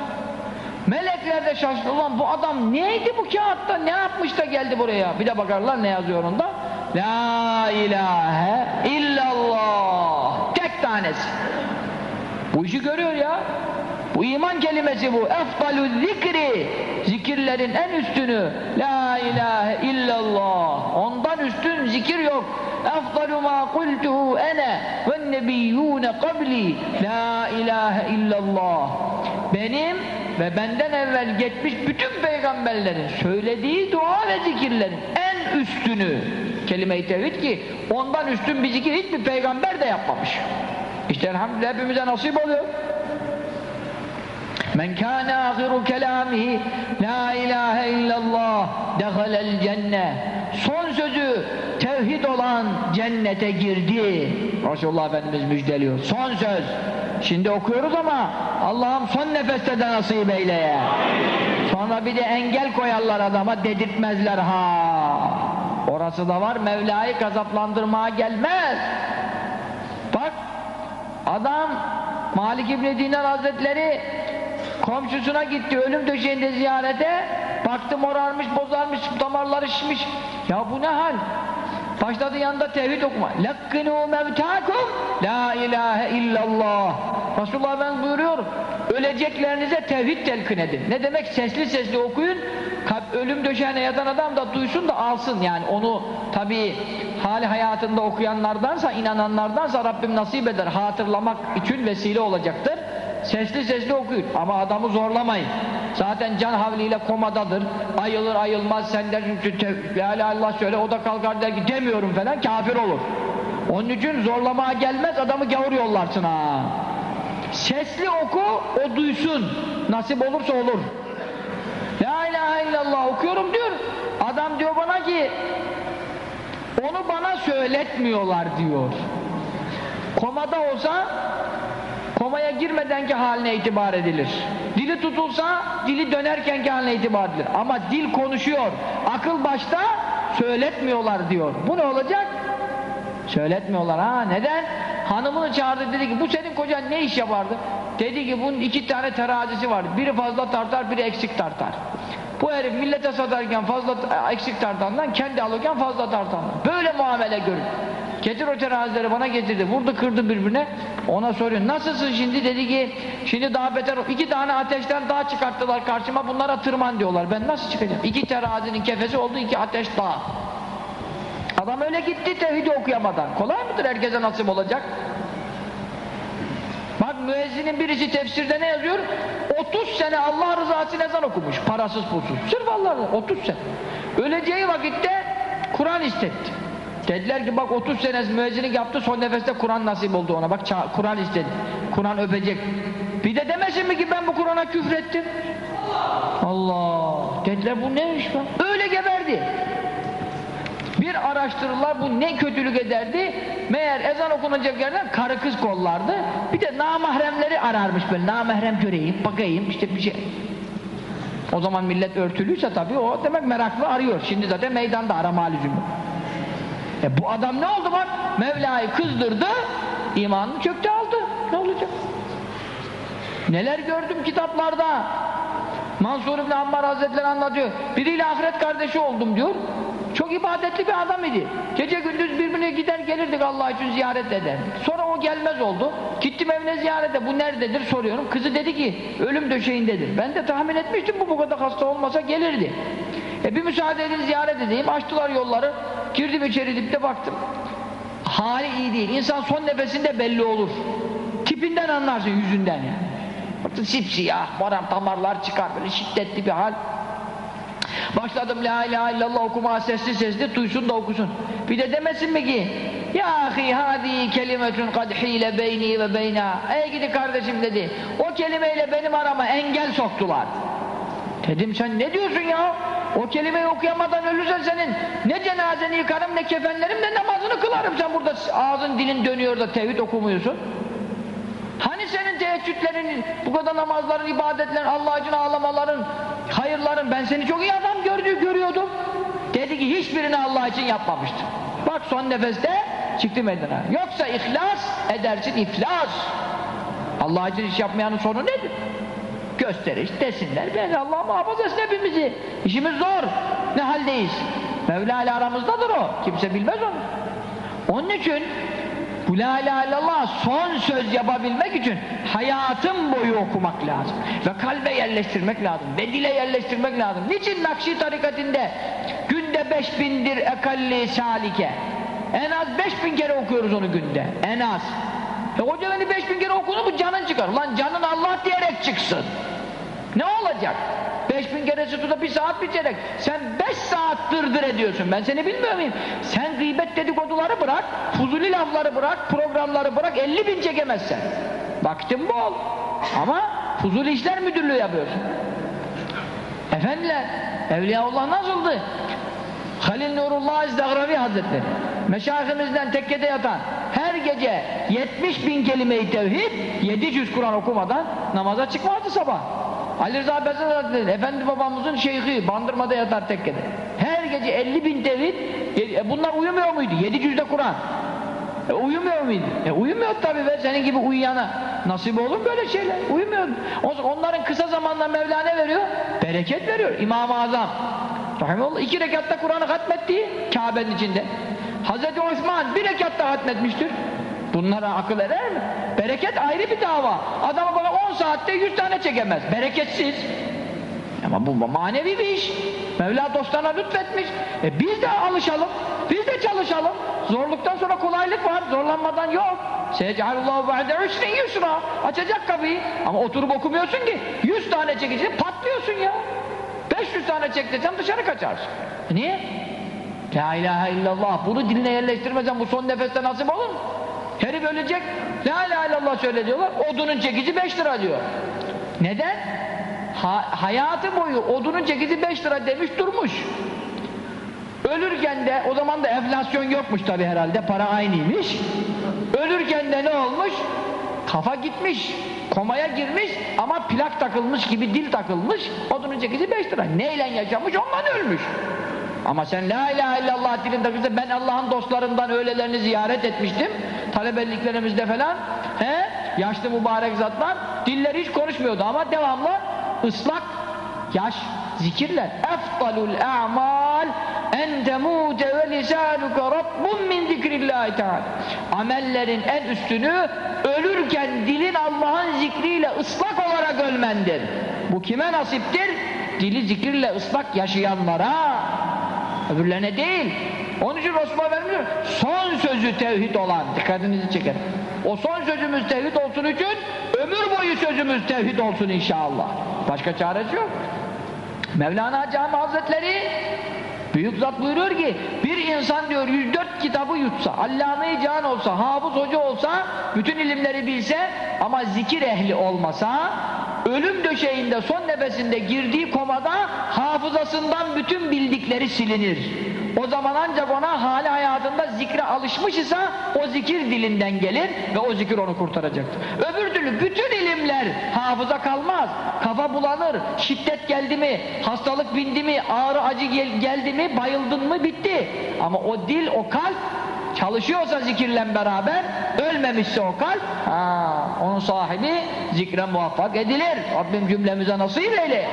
Melekler de şaşırdı. Ulan bu adam neydi bu kağıtta? Ne yapmış da geldi buraya? Bir de bakarlar ne yazıyor onda? La ilahe illallah. Tek tanesi. Bu işi görüyor ya. Bu iman kelimesi bu. Efdalü zikri. Zikirlerin en üstünü. La ilahe illallah. Ondan üstün zikir yok. Efdalu ma kultuhu ene ve nebiyyûne qabli. La ilahe illallah. Benim ve benden evvel geçmiş bütün peygamberlerin söylediği dua ve zikirlerin en üstünü kelime-i tevhid ki ondan üstün bir zikir hiçbir peygamber de yapmamış. İşte elhamdülillah hepimize nasip oluyor. Men kâne âhiru kelâmihi La ilahe illallah dehalel cenne Son sözü tevhid olan cennete girdi. Resulullah Efendimiz müjdeliyor. Son söz. Şimdi okuyoruz ama Allah'ım son nefeste de nasip eyleye. Sonra bir de engel koyarlar adama dedirtmezler ha. Orası da var. Mevla'yı gazaplandırmaya gelmez. Bak adam Malik İbni Dinar Hazretleri komşusuna gitti ölüm döşeğinde ziyarete. Baktı morarmış bozarmış damarları şişmiş. Ya bu ne hal? Başladı yanında tevhid okuma. Lakkinu mevtakum la ilahe illallah. Resulullah Efendimiz buyuruyor öleceklerinize tevhid telkin edin. Ne demek? Sesli sesli okuyun. Ölüm döşeğine yatan adam da duysun da alsın. Yani onu tabi hali hayatında okuyanlardansa inananlardansa Rabbim nasip eder. Hatırlamak için vesile olacaktır sesli sesli okuyun. Ama adamı zorlamayın. Zaten can havliyle komadadır. Ayılır ayılmaz sen der la Allah söyle o da kalkar der ki demiyorum falan kafir olur. Onun için zorlamaya gelmez adamı gavur yollarsın ha. Sesli oku o duysun. Nasip olursa olur. La ilahe illallah okuyorum diyor. Adam diyor bana ki onu bana söyletmiyorlar diyor. Komada olsa komaya girmedenki haline itibar edilir. Dili tutulsa dili dönerkenki haline itibar edilir. Ama dil konuşuyor. Akıl başta söyletmiyorlar diyor. Bu ne olacak? Söyletmiyorlar ha. Neden? Hanımını çağırdı dedi ki bu senin kocan ne iş yapardı? Dedi ki bunun iki tane terazisi var. Biri fazla tartar, biri eksik tartar. Bu herif millete satarken fazla eksik tartandan, kendi alırken fazla tartandan. Böyle muamele görün. Getir o terazileri bana getirdi. Vurdu kırdı birbirine. Ona soruyor. Nasılsın şimdi? Dedi ki şimdi daha beter. iki tane ateşten daha çıkarttılar karşıma. Bunlara tırman diyorlar. Ben nasıl çıkacağım? İki terazinin kefesi oldu. iki ateş daha. Adam öyle gitti tevhidi okuyamadan. Kolay mıdır herkese nasip olacak? Bak müezzinin birisi tefsirde ne yazıyor? 30 sene Allah rızası için ezan okumuş. Parasız pulsuz. Sırf Allah rızası. 30 sene. Öleceği vakitte Kur'an istetti. Dediler ki bak 30 sene müezzinlik yaptı son nefeste Kur'an nasip oldu ona. Bak Kur'an istedi. Kur'an öpecek. Bir de demesin mi ki ben bu Kur'an'a küfrettim? Allah. Dediler bu neymiş be? Öyle geberdi. Bir araştırırlar bu ne kötülük ederdi. Meğer ezan okunacak yerden karı kız kollardı. Bir de namahremleri ararmış böyle. Namahrem göreyim, bakayım işte bir şey. O zaman millet örtülüyse tabii o demek meraklı arıyor. Şimdi zaten meydanda arama lüzumu. E bu adam ne oldu bak? Mevla'yı kızdırdı, imanını çöktü aldı. Ne olacak? Neler gördüm kitaplarda. Mansur İbni Ammar Hazretleri anlatıyor. Biriyle ahiret kardeşi oldum diyor. Çok ibadetli bir adam idi. Gece gündüz birbirine gider gelirdik Allah için ziyaret ederdik. Sonra o gelmez oldu. Gittim evine ziyarete. Bu nerededir soruyorum. Kızı dedi ki ölüm döşeğindedir. Ben de tahmin etmiştim bu bu kadar hasta olmasa gelirdi. E bir müsaade edin ziyaret edeyim. Açtılar yolları. Girdim içeri dipte baktım. Hali iyi değil. İnsan son nefesinde belli olur. Tipinden anlarsın yüzünden yani. Baktın sipsiyah, moram damarlar çıkar böyle şiddetli bir hal. Başladım la ilahe illallah okuma sesli sesli duysun da okusun. Bir de demesin mi ki ya ahi hadi kelimetun kad hile beyni ve beyna. Ey gidi kardeşim dedi. O kelimeyle benim arama engel soktular. Dedim sen ne diyorsun ya? O kelimeyi okuyamadan ölürsen senin ne cenazeni yıkarım ne kefenlerim ne namazını kılarım. Sen burada ağzın dilin dönüyor da tevhid okumuyorsun. Hani senin teheccüdlerin, bu kadar namazların, ibadetlerin, Allah için ağlamaların, hayırların, ben seni çok iyi adam gördü, görüyordum. Dedi ki hiçbirini Allah için yapmamıştım. Bak son nefeste çıktı meydana. Yoksa ihlas edersin, iflas. Allah için iş yapmayanın sonu nedir? Gösteriş desinler, ben Allah muhafaza etsin hepimizi. İşimiz zor, ne haldeyiz? Mevla ile aramızdadır o, kimse bilmez onu. Onun için bu la ilahe illallah son söz yapabilmek için hayatın boyu okumak lazım. Ve kalbe yerleştirmek lazım. Ve dile yerleştirmek lazım. Niçin Nakşi tarikatinde günde beş bindir ekalli salike? En az beş bin kere okuyoruz onu günde. En az. E hoca beni beş bin kere okunu mu canın çıkar. Lan canın Allah diyerek çıksın. Ne olacak? Beş bin keresi tutup bir saat bitecek. Sen beş saat dırdır ediyorsun. Ben seni bilmiyor muyum? Sen gıybet dedikoduları bırak, fuzuli lafları bırak, programları bırak, elli bin çekemezsen. Vaktin bol. Ama fuzuli işler müdürlüğü yapıyorsun. Efendiler, Evliyaullah nasıldı? Halil Nurullah İzdağravi Hazretleri. Meşayihimizden tekkede yatan her gece 70 bin kelime-i tevhid 700 Kur'an okumadan namaza çıkmazdı sabah. Ali Rıza Bezir Hazretleri, Efendi babamızın şeyhi, bandırmada yatar tekkede. Her gece gece 50 bin tevhid e, bunlar uyumuyor muydu? 7 cüzde Kur'an. E, uyumuyor muydu? E, uyumuyor tabii ve senin gibi uyuyana. Nasip olur böyle şeyler. Uyumuyor. Onların kısa zamanda Mevla ne veriyor? Bereket veriyor. İmam-ı Azam. Rahimullah iki rekatta Kur'an'ı hatmetti Kabe'nin içinde. Hazreti Osman bir rekatta hatmetmiştir. Bunlara akıl eder mi? Bereket ayrı bir dava. Adama bana 10 saatte 100 tane çekemez. Bereketsiz. Ama bu manevi bir iş. Mevla dostlarına lütfetmiş. E biz de alışalım. Biz de çalışalım. Zorluktan sonra kolaylık var. Zorlanmadan yok. Secalullahu ba'de üsrin yusra. Açacak kapıyı. Ama oturup okumuyorsun ki. 100 tane çekici patlıyorsun ya. 500 tane çek desem dışarı kaçarsın. E niye? La ilahe illallah. Bunu diline yerleştirmesen bu son nefeste nasip olur mu? Herif ölecek. La ilahe illallah söyle diyorlar. Odunun çekici 5 lira diyor. Neden? Ha, hayatı boyu odunun çekici 5 lira demiş durmuş. Ölürken de o zaman da enflasyon yokmuş tabi herhalde para aynıymış. Ölürken de ne olmuş? Kafa gitmiş, komaya girmiş ama plak takılmış gibi dil takılmış. Odunun çekici 5 lira. Neyle yaşamış ondan ölmüş. Ama sen la ilahe illallah dilin takılsa ben Allah'ın dostlarından öğlelerini ziyaret etmiştim. Talebeliklerimizde falan. He? Yaşlı mübarek zatlar dilleri hiç konuşmuyordu ama devamlı ıslak yaş zikirler. Efdalul a'mal en temute ve lisanuka rabbun min zikrillahi teala. Amellerin en üstünü ölürken dilin Allah'ın zikriyle ıslak olarak ölmendir. Bu kime nasiptir? Dili zikirle ıslak yaşayanlara. Öbürlerine değil. Onun için Resulullah Efendimiz son sözü tevhid olan dikkatinizi çeker. O son sözümüz tevhid olsun için ömür boyu sözümüz tevhid olsun inşallah. Başka çaresi yok. Mevlana Cami Hazretleri büyük zat buyuruyor ki bir insan diyor 104 kitabı yutsa, allame-i can olsa, hafız hoca olsa, bütün ilimleri bilse ama zikir ehli olmasa ölüm döşeğinde son nefesinde girdiği komada hafızasından bütün bildikleri silinir. O zaman ancak ona hali hayatında zikre alışmış ise o zikir dilinden gelir ve o zikir onu kurtaracaktır. Öbür türlü bütün ilimler hafıza kalmaz. Kafa bulanır, şiddet geldi mi, hastalık bindi mi, ağrı acı gel geldi mi, bayıldın mı bitti. Ama o dil, o kalp çalışıyorsa zikirle beraber ölmemişse o kalp ha, onun sahibi zikre muvaffak edilir. Rabbim cümlemize nasip eyle.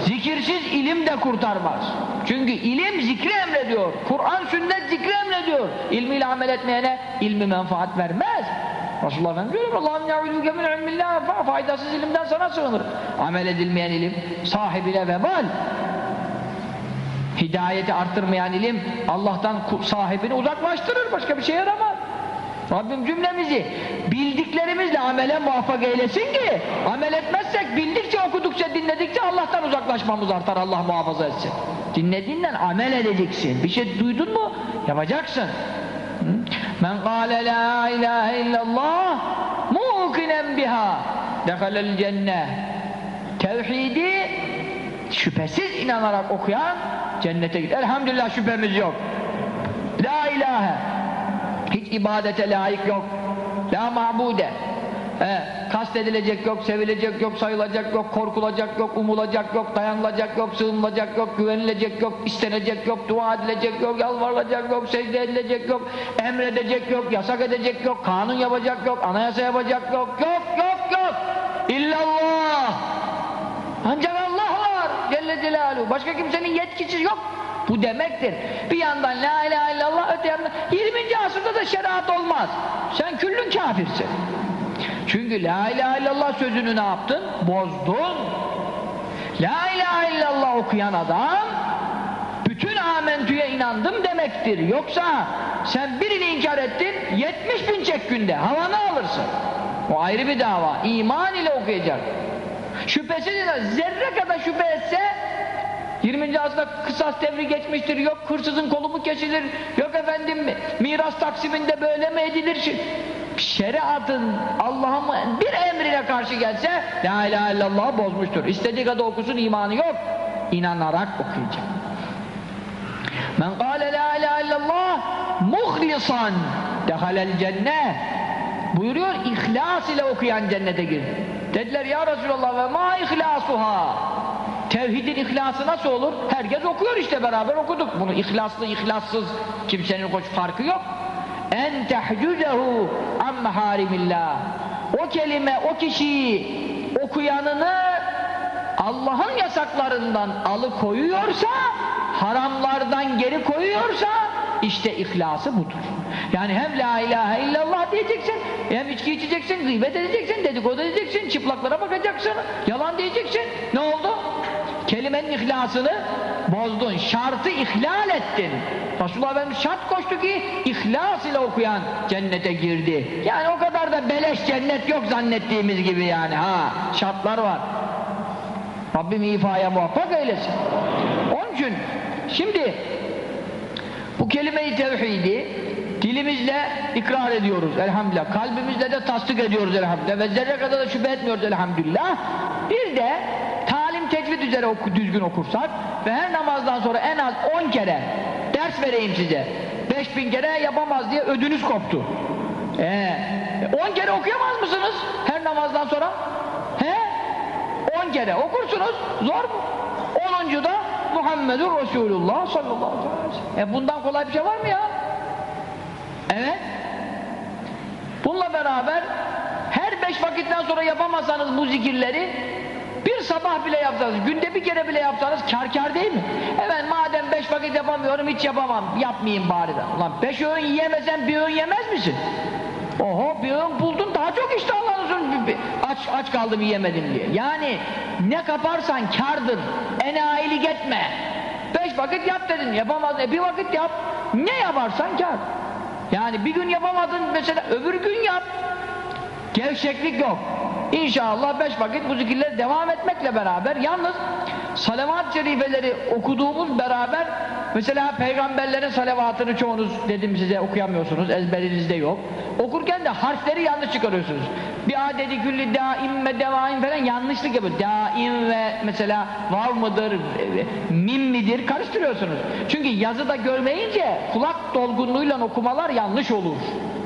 Zikirsiz ilim de kurtarmaz. Çünkü ilim zikri emrediyor. Kur'an sünnet zikri emrediyor. İlmiyle amel etmeyene ilmi menfaat vermez. Resulullah Efendimiz diyor Allah'ım faydasız ilimden sana sığınır. Amel edilmeyen ilim sahibine vebal. Hidayeti arttırmayan ilim Allah'tan sahibini uzaklaştırır. Başka bir şey yaramaz. Rabbim cümlemizi bildiklerimizle amele muvaffak eylesin ki amel etmezsek bildikçe okudukça dinledikçe Allah'tan uzaklaşmamız artar Allah muhafaza etsin. Dinlediğinden amel edeceksin. Bir şey duydun mu? Yapacaksın. Men kâle la ilahe illallah muhkinen biha dehalel cenneh tevhidi şüphesiz inanarak okuyan cennete gider. Elhamdülillah şüphemiz yok. La ilahe hiç ibadete layık yok. La mabude. He, kast edilecek yok, sevilecek yok, sayılacak yok, korkulacak yok, umulacak yok, dayanılacak yok, sığınılacak yok, güvenilecek yok, istenecek yok, dua edilecek yok, yalvarılacak yok, secde edilecek yok, emredecek yok, yasak edecek yok, kanun yapacak yok, anayasa yapacak yok, yok, yok, yok. İllallah. Ancak Allah Celaluhu. Başka kimsenin yetkisi yok. Bu demektir. Bir yandan la ilahe illallah öte yandan 20. asırda da şeriat olmaz. Sen küllün kafirsin. Çünkü la ilahe illallah sözünü ne yaptın? Bozdun. La ilahe illallah okuyan adam bütün amentüye inandım demektir. Yoksa sen birini inkar ettin 70 bin çek günde havanı alırsın. O ayrı bir dava. İman ile okuyacak. Şüphesiz zerre kadar şüphe etse 20. asırda kısas devri geçmiştir, yok hırsızın kolu mu kesilir, yok efendim miras taksiminde böyle mi edilir? Şeriatın Allah'ın bir emrine karşı gelse La ilahe illallah bozmuştur. İstediği kadar okusun imanı yok. İnanarak okuyacak. Men kâle la ilahe illallah muhlisan dehalel cennet buyuruyor ihlas ile okuyan cennete gir. Dediler ya Resulallah ve ma ihlasuha Tevhidin ihlası nasıl olur? Herkes okuyor işte beraber okuduk. Bunu ihlaslı ihlassız kimsenin hoş farkı yok. En tehcuzehu an maharimillah. O kelime o kişiyi okuyanını Allah'ın yasaklarından alıkoyuyorsa haramlardan geri koyuyorsa işte ihlası budur. Yani hem la ilahe illallah diyeceksin, hem içki içeceksin, gıybet edeceksin, dedikodu edeceksin, çıplaklara bakacaksın, yalan diyeceksin. Ne oldu? Kelimenin ihlasını bozdun, şartı ihlal ettin. Resulullah Efendimiz şart koştu ki ihlas ile okuyan cennete girdi. Yani o kadar da beleş cennet yok zannettiğimiz gibi yani ha. Şartlar var. Rabbim ifaya muvaffak eylesin. Onun için şimdi bu kelime-i tevhidi dilimizle ikrar ediyoruz elhamdülillah. Kalbimizle de tasdik ediyoruz elhamdülillah. Ve zerre kadar da şüphe etmiyoruz elhamdülillah. Bir de üzere oku, düzgün okursak ve her namazdan sonra en az 10 kere ders vereyim size. 5000 kere yapamaz diye ödünüz koptu. Ee, 10 kere okuyamaz mısınız her namazdan sonra? He? 10 kere okursunuz. Zor mu? 10. da Muhammedur Resulullah sallallahu aleyhi ve sellem. E bundan kolay bir şey var mı ya? Evet. Bununla beraber her beş vakitten sonra yapamazsanız bu zikirleri bir sabah bile yapsanız, günde bir kere bile yapsanız kar kar değil mi? Evet madem beş vakit yapamıyorum hiç yapamam, yapmayayım bari de. Ulan beş öğün yiyemesen bir öğün yemez misin? Oho bir öğün buldun daha çok iştahlanırsın. Aç, aç kaldım yiyemedim diye. Yani ne kaparsan kardır. Enayilik etme. Beş vakit yap dedin yapamadın. E bir vakit yap. Ne yaparsan kar. Yani bir gün yapamadın mesela öbür gün yap. Gevşeklik yok. İnşallah beş vakit bu zikirler devam etmekle beraber yalnız salavat-ı şerifeleri okuduğumuz beraber mesela peygamberlerin salavatını çoğunuz dedim size okuyamıyorsunuz ezberinizde yok. Okurken de harfleri yanlış çıkarıyorsunuz. Bir adedi külli daim ve devaim falan yanlışlık yapıyor. Daim ve mesela vav mıdır, mim midir karıştırıyorsunuz. Çünkü yazıda görmeyince kulak dolgunluğuyla okumalar yanlış olur.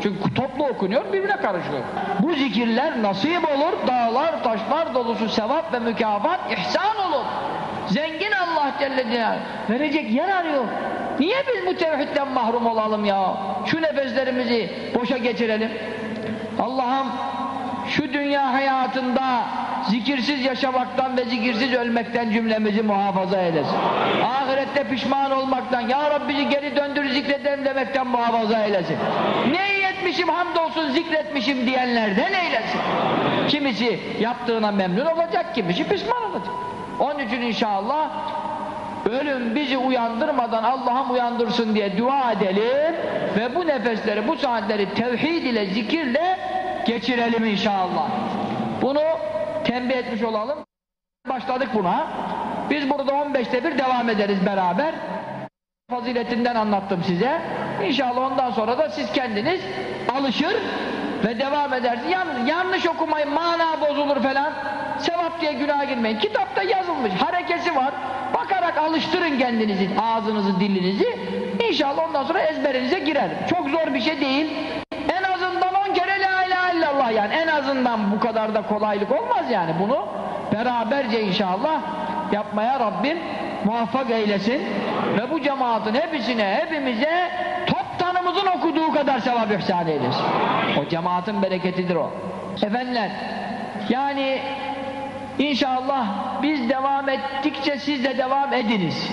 Çünkü toplu okunuyor birbirine karışıyor. Bu zikirler nasip olur, dağlar, taşlar dolusu sevap ve mükafat ihsan olur. Zengin Allah Celle Celaluhu verecek yer arıyor. Niye biz bu tevhidden mahrum olalım ya? Şu nefeslerimizi boşa geçirelim. Allah'ım şu dünya hayatında zikirsiz yaşamaktan ve zikirsiz ölmekten cümlemizi muhafaza eylesin. Ahirette pişman olmaktan, Ya Rabbi geri döndür zikredelim demekten muhafaza eylesin. Ne iyi etmişim hamdolsun zikretmişim diyenlerden eylesin. Kimisi yaptığına memnun olacak, kimisi pişman olacak. Onun için inşallah ölüm bizi uyandırmadan Allah'ım uyandırsın diye dua edelim ve bu nefesleri, bu saatleri tevhid ile, zikirle geçirelim inşallah. Bunu tembih etmiş olalım. Başladık buna. Biz burada 15'te bir devam ederiz beraber. Faziletinden anlattım size. İnşallah ondan sonra da siz kendiniz alışır ve devam edersiniz. Yanlış okumayın, mana bozulur falan. Sevap diye günah girmeyin. Kitapta yazılmış, harekesi var. Bakarak alıştırın kendinizi, ağzınızı, dilinizi. İnşallah ondan sonra ezberinize girer. Çok zor bir şey değil. En azından 10 kere la ilahe illallah yani. En azından bu kadar da kolaylık olmaz yani. Bunu beraberce inşallah yapmaya Rabbim muvaffak eylesin. Ve bu cemaatin hepsine, hepimize toptanımızın okuduğu kadar sevap ihsan eylesin. O cemaatin bereketidir o. Efendiler, yani İnşallah biz devam ettikçe siz de devam ediniz.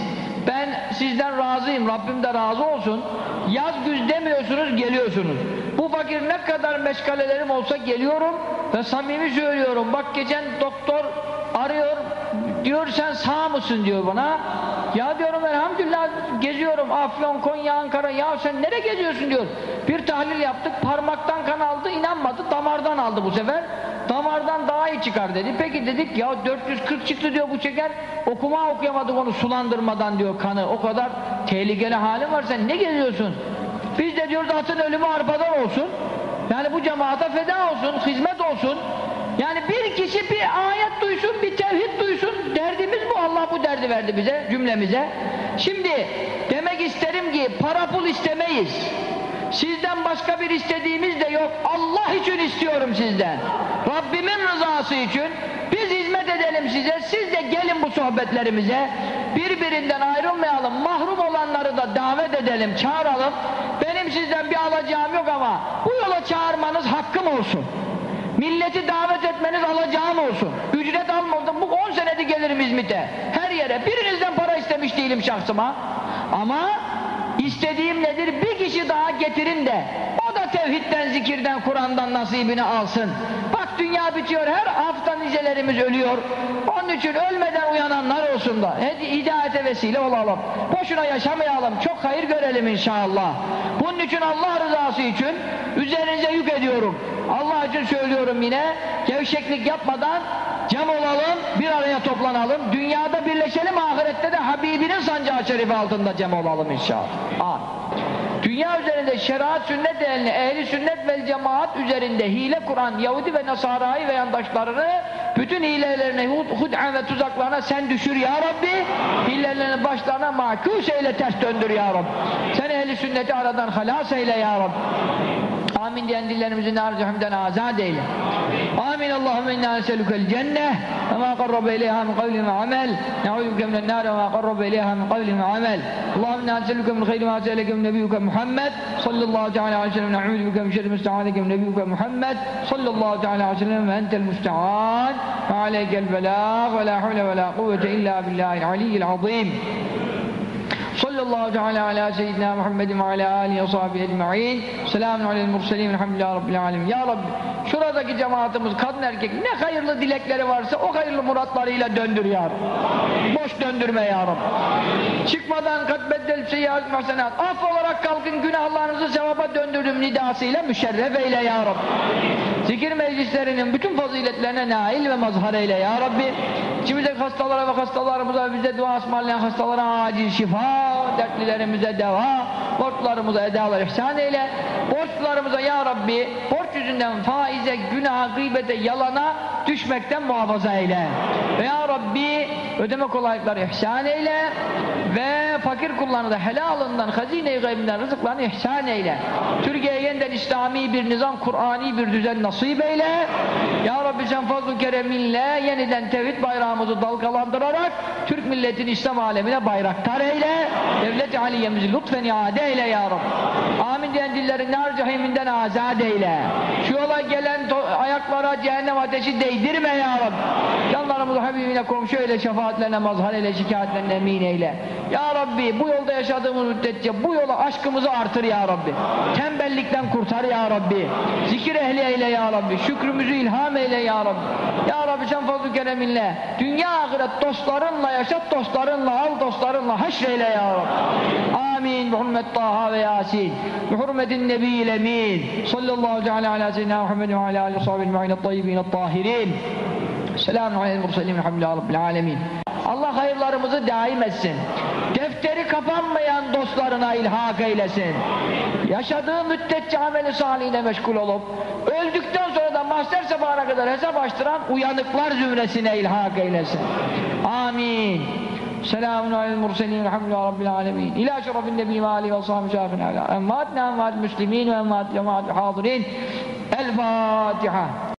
Ben sizden razıyım, Rabbim de razı olsun. Yaz güz demiyorsunuz, geliyorsunuz. Bu fakir ne kadar meşgalelerim olsa geliyorum ve samimi söylüyorum. Bak geçen doktor arıyor, diyor sen sağ mısın diyor bana. Ya diyorum elhamdülillah geziyorum Afyon, Konya, Ankara. Ya sen nereye geziyorsun diyor. Bir tahlil yaptık, parmaktan kan aldı, inanmadı, damardan aldı bu sefer damardan daha iyi çıkar dedi. Peki dedik ya 440 çıktı diyor bu şeker. Okuma okuyamadık onu sulandırmadan diyor kanı. O kadar tehlikeli halin var sen ne geziyorsun? Biz de diyoruz atın ölümü arpadan olsun. Yani bu cemaate feda olsun, hizmet olsun. Yani bir kişi bir ayet duysun, bir tevhid duysun. Derdimiz bu. Allah bu derdi verdi bize, cümlemize. Şimdi demek isterim ki para pul istemeyiz. Sizden başka bir istediğimiz de yok. Allah için istiyorum sizden. Rabbimin rızası için biz hizmet edelim. size, siz de gelin bu sohbetlerimize. Birbirinden ayrılmayalım, mahrum olanları da davet edelim, çağıralım. Benim sizden bir alacağım yok ama bu yola çağırmanız hakkım olsun. Milleti davet etmeniz alacağım olsun. Ücret almadım. Bu 10 senedir gelirim İzmit'e. Her yere. Birinizden para istemiş değilim şahsıma. Ama istediğim nedir? Bir kişi daha getirin de o da tevhidden, zikirden, Kur'an'dan nasibini alsın. Bak dünya bitiyor. Her hafta nicelerimiz ölüyor. Onun için ölmeden uyananlar olsun da. Hidayete vesile olalım. Boşuna yaşamayalım. Çok hayır görelim inşallah. Bunun için Allah rızası için üzerinize yük ediyorum. Allah için söylüyorum yine gevşeklik yapmadan cem olalım, bir araya toplanalım. Dünyada birleşelim, ahirette de Habibinin sancağı şerifi altında cem olalım inşallah. Amin. Dünya üzerinde şeriat sünnet eline, ehli sünnet vel cemaat üzerinde hile kuran Yahudi ve Nasara'yı ve yandaşlarını bütün hilelerine, hud'an ve tuzaklarına sen düşür ya Rabbi. Hilelerini başlarına makus eyle ters döndür ya Rabbi. Sen ehli sünneti aradan halas eyle ya Rabbi. Amin diyen dillerimizi nar cehennemden azad eyle. Amin. Allahümme inna neselükel cenneh ve ma qarrabe ileyha min kavlin ve amel. Ne'udüke minen nar ve ma qarrabe ileyha min kavlin ve amel. Allahümme inna neselüke min khayri ma se'eleke min nebiyyuke Muhammed sallallahu teala aleyhi ve sellem. Ne'udüke min şerri müsta'adeke min nebiyyuke Muhammed sallallahu teala aleyhi ve sellem ve entel müsta'ad ve aleykel belâh ve la havle ve la kuvvete illa billahil aliyyil azim. Sallallahu teala ala seyyidina Muhammedin ve ala alihi ve sahbihi ecma'in. Selamun aleyhi murselin. Elhamdülillahi rabbil alemin. Ya Rabbi şuradaki cemaatimiz kadın erkek ne hayırlı dilekleri varsa o hayırlı muratlarıyla döndür ya Rabbi. Boş döndürme ya Rabbi. Çıkmadan katbeddel seyyiat hasenat. Af olarak kalkın günahlarınızı sevaba döndürdüm nidasıyla müşerref eyle ya Rabbi. Zikir meclislerinin bütün faziletlerine nail ve mazhar eyle ya Rabbi. İçimizdeki hastalara ve hastalarımıza bize dua ısmarlayan hastalara acil şifa, dertlilerimize deva, borçlarımıza edalar ihsan eyle. Borçlarımıza ya Rabbi, borç yüzünden faize, günaha, gıybete, yalana düşmekten muhafaza eyle. Ve ya Rabbi, ödeme kolaylıkları ihsan eyle ve fakir kullarına da helalından, hazine-i gaybinden rızıklarını ihsan eyle. Türkiye'ye yeniden İslami bir nizam, Kur'ani bir düzen nasip eyle. Ya Rabbi sen fazl-ı kereminle yeniden tevhid bayrağımızı dalgalandırarak Türk milletini İslam alemine bayraktar eyle. Devlet-i Aliye'mizi lütfen iade eyle ya Rabbi. Amin diyen dillerin nar cehiminden azad eyle. Şu yola gelen ayaklara cehennem ateşi değdirme ya Rabbi. Canlarımızı Habibine komşu eyle, şefaatlerine mazhar eyle, şikayetlerine emin eyle. Ya Rabbi bu yolda yaşadığımız müddetçe bu yola aşkımızı artır ya Rabbi. Tembellikten kurtar ya Rabbi. Zikir ehli eyle ya Rabbi. Şükrümüzü ilham eyle ya Rabbi. Ya Rabbi sen fazl-ı kereminle dünya ahiret dostlarınla yaşat dostlarınla al dostlarınla haşreyle ya Rabbi. Amin. Bi hurmet Taha ve Yasin. Bi hurmetin Nebiyyil Emin. Sallallahu teala ala seyyidina Muhammedin ve ala alihi sahbihi ecma'in tayyibin tahirin. Selamun aleyhi alemin. Allah hayırlarımızı daim etsin. Defteri kapanmayan dostlarına ilhak eylesin. Yaşadığı müddetçe ameli salihine meşgul olup öldükten sonra da mahşer sabahına kadar hesap açtıran uyanıklar zümresine ilhak eylesin. Amin. Selamun aleyhi murselin elhamdülillahi rabbil alemin. İlâ şerefin nebi ve aleyhi ve sahibi şafin alâ. Envâtna envât müslimin ve envât cemaat hâzirin. El Fatiha.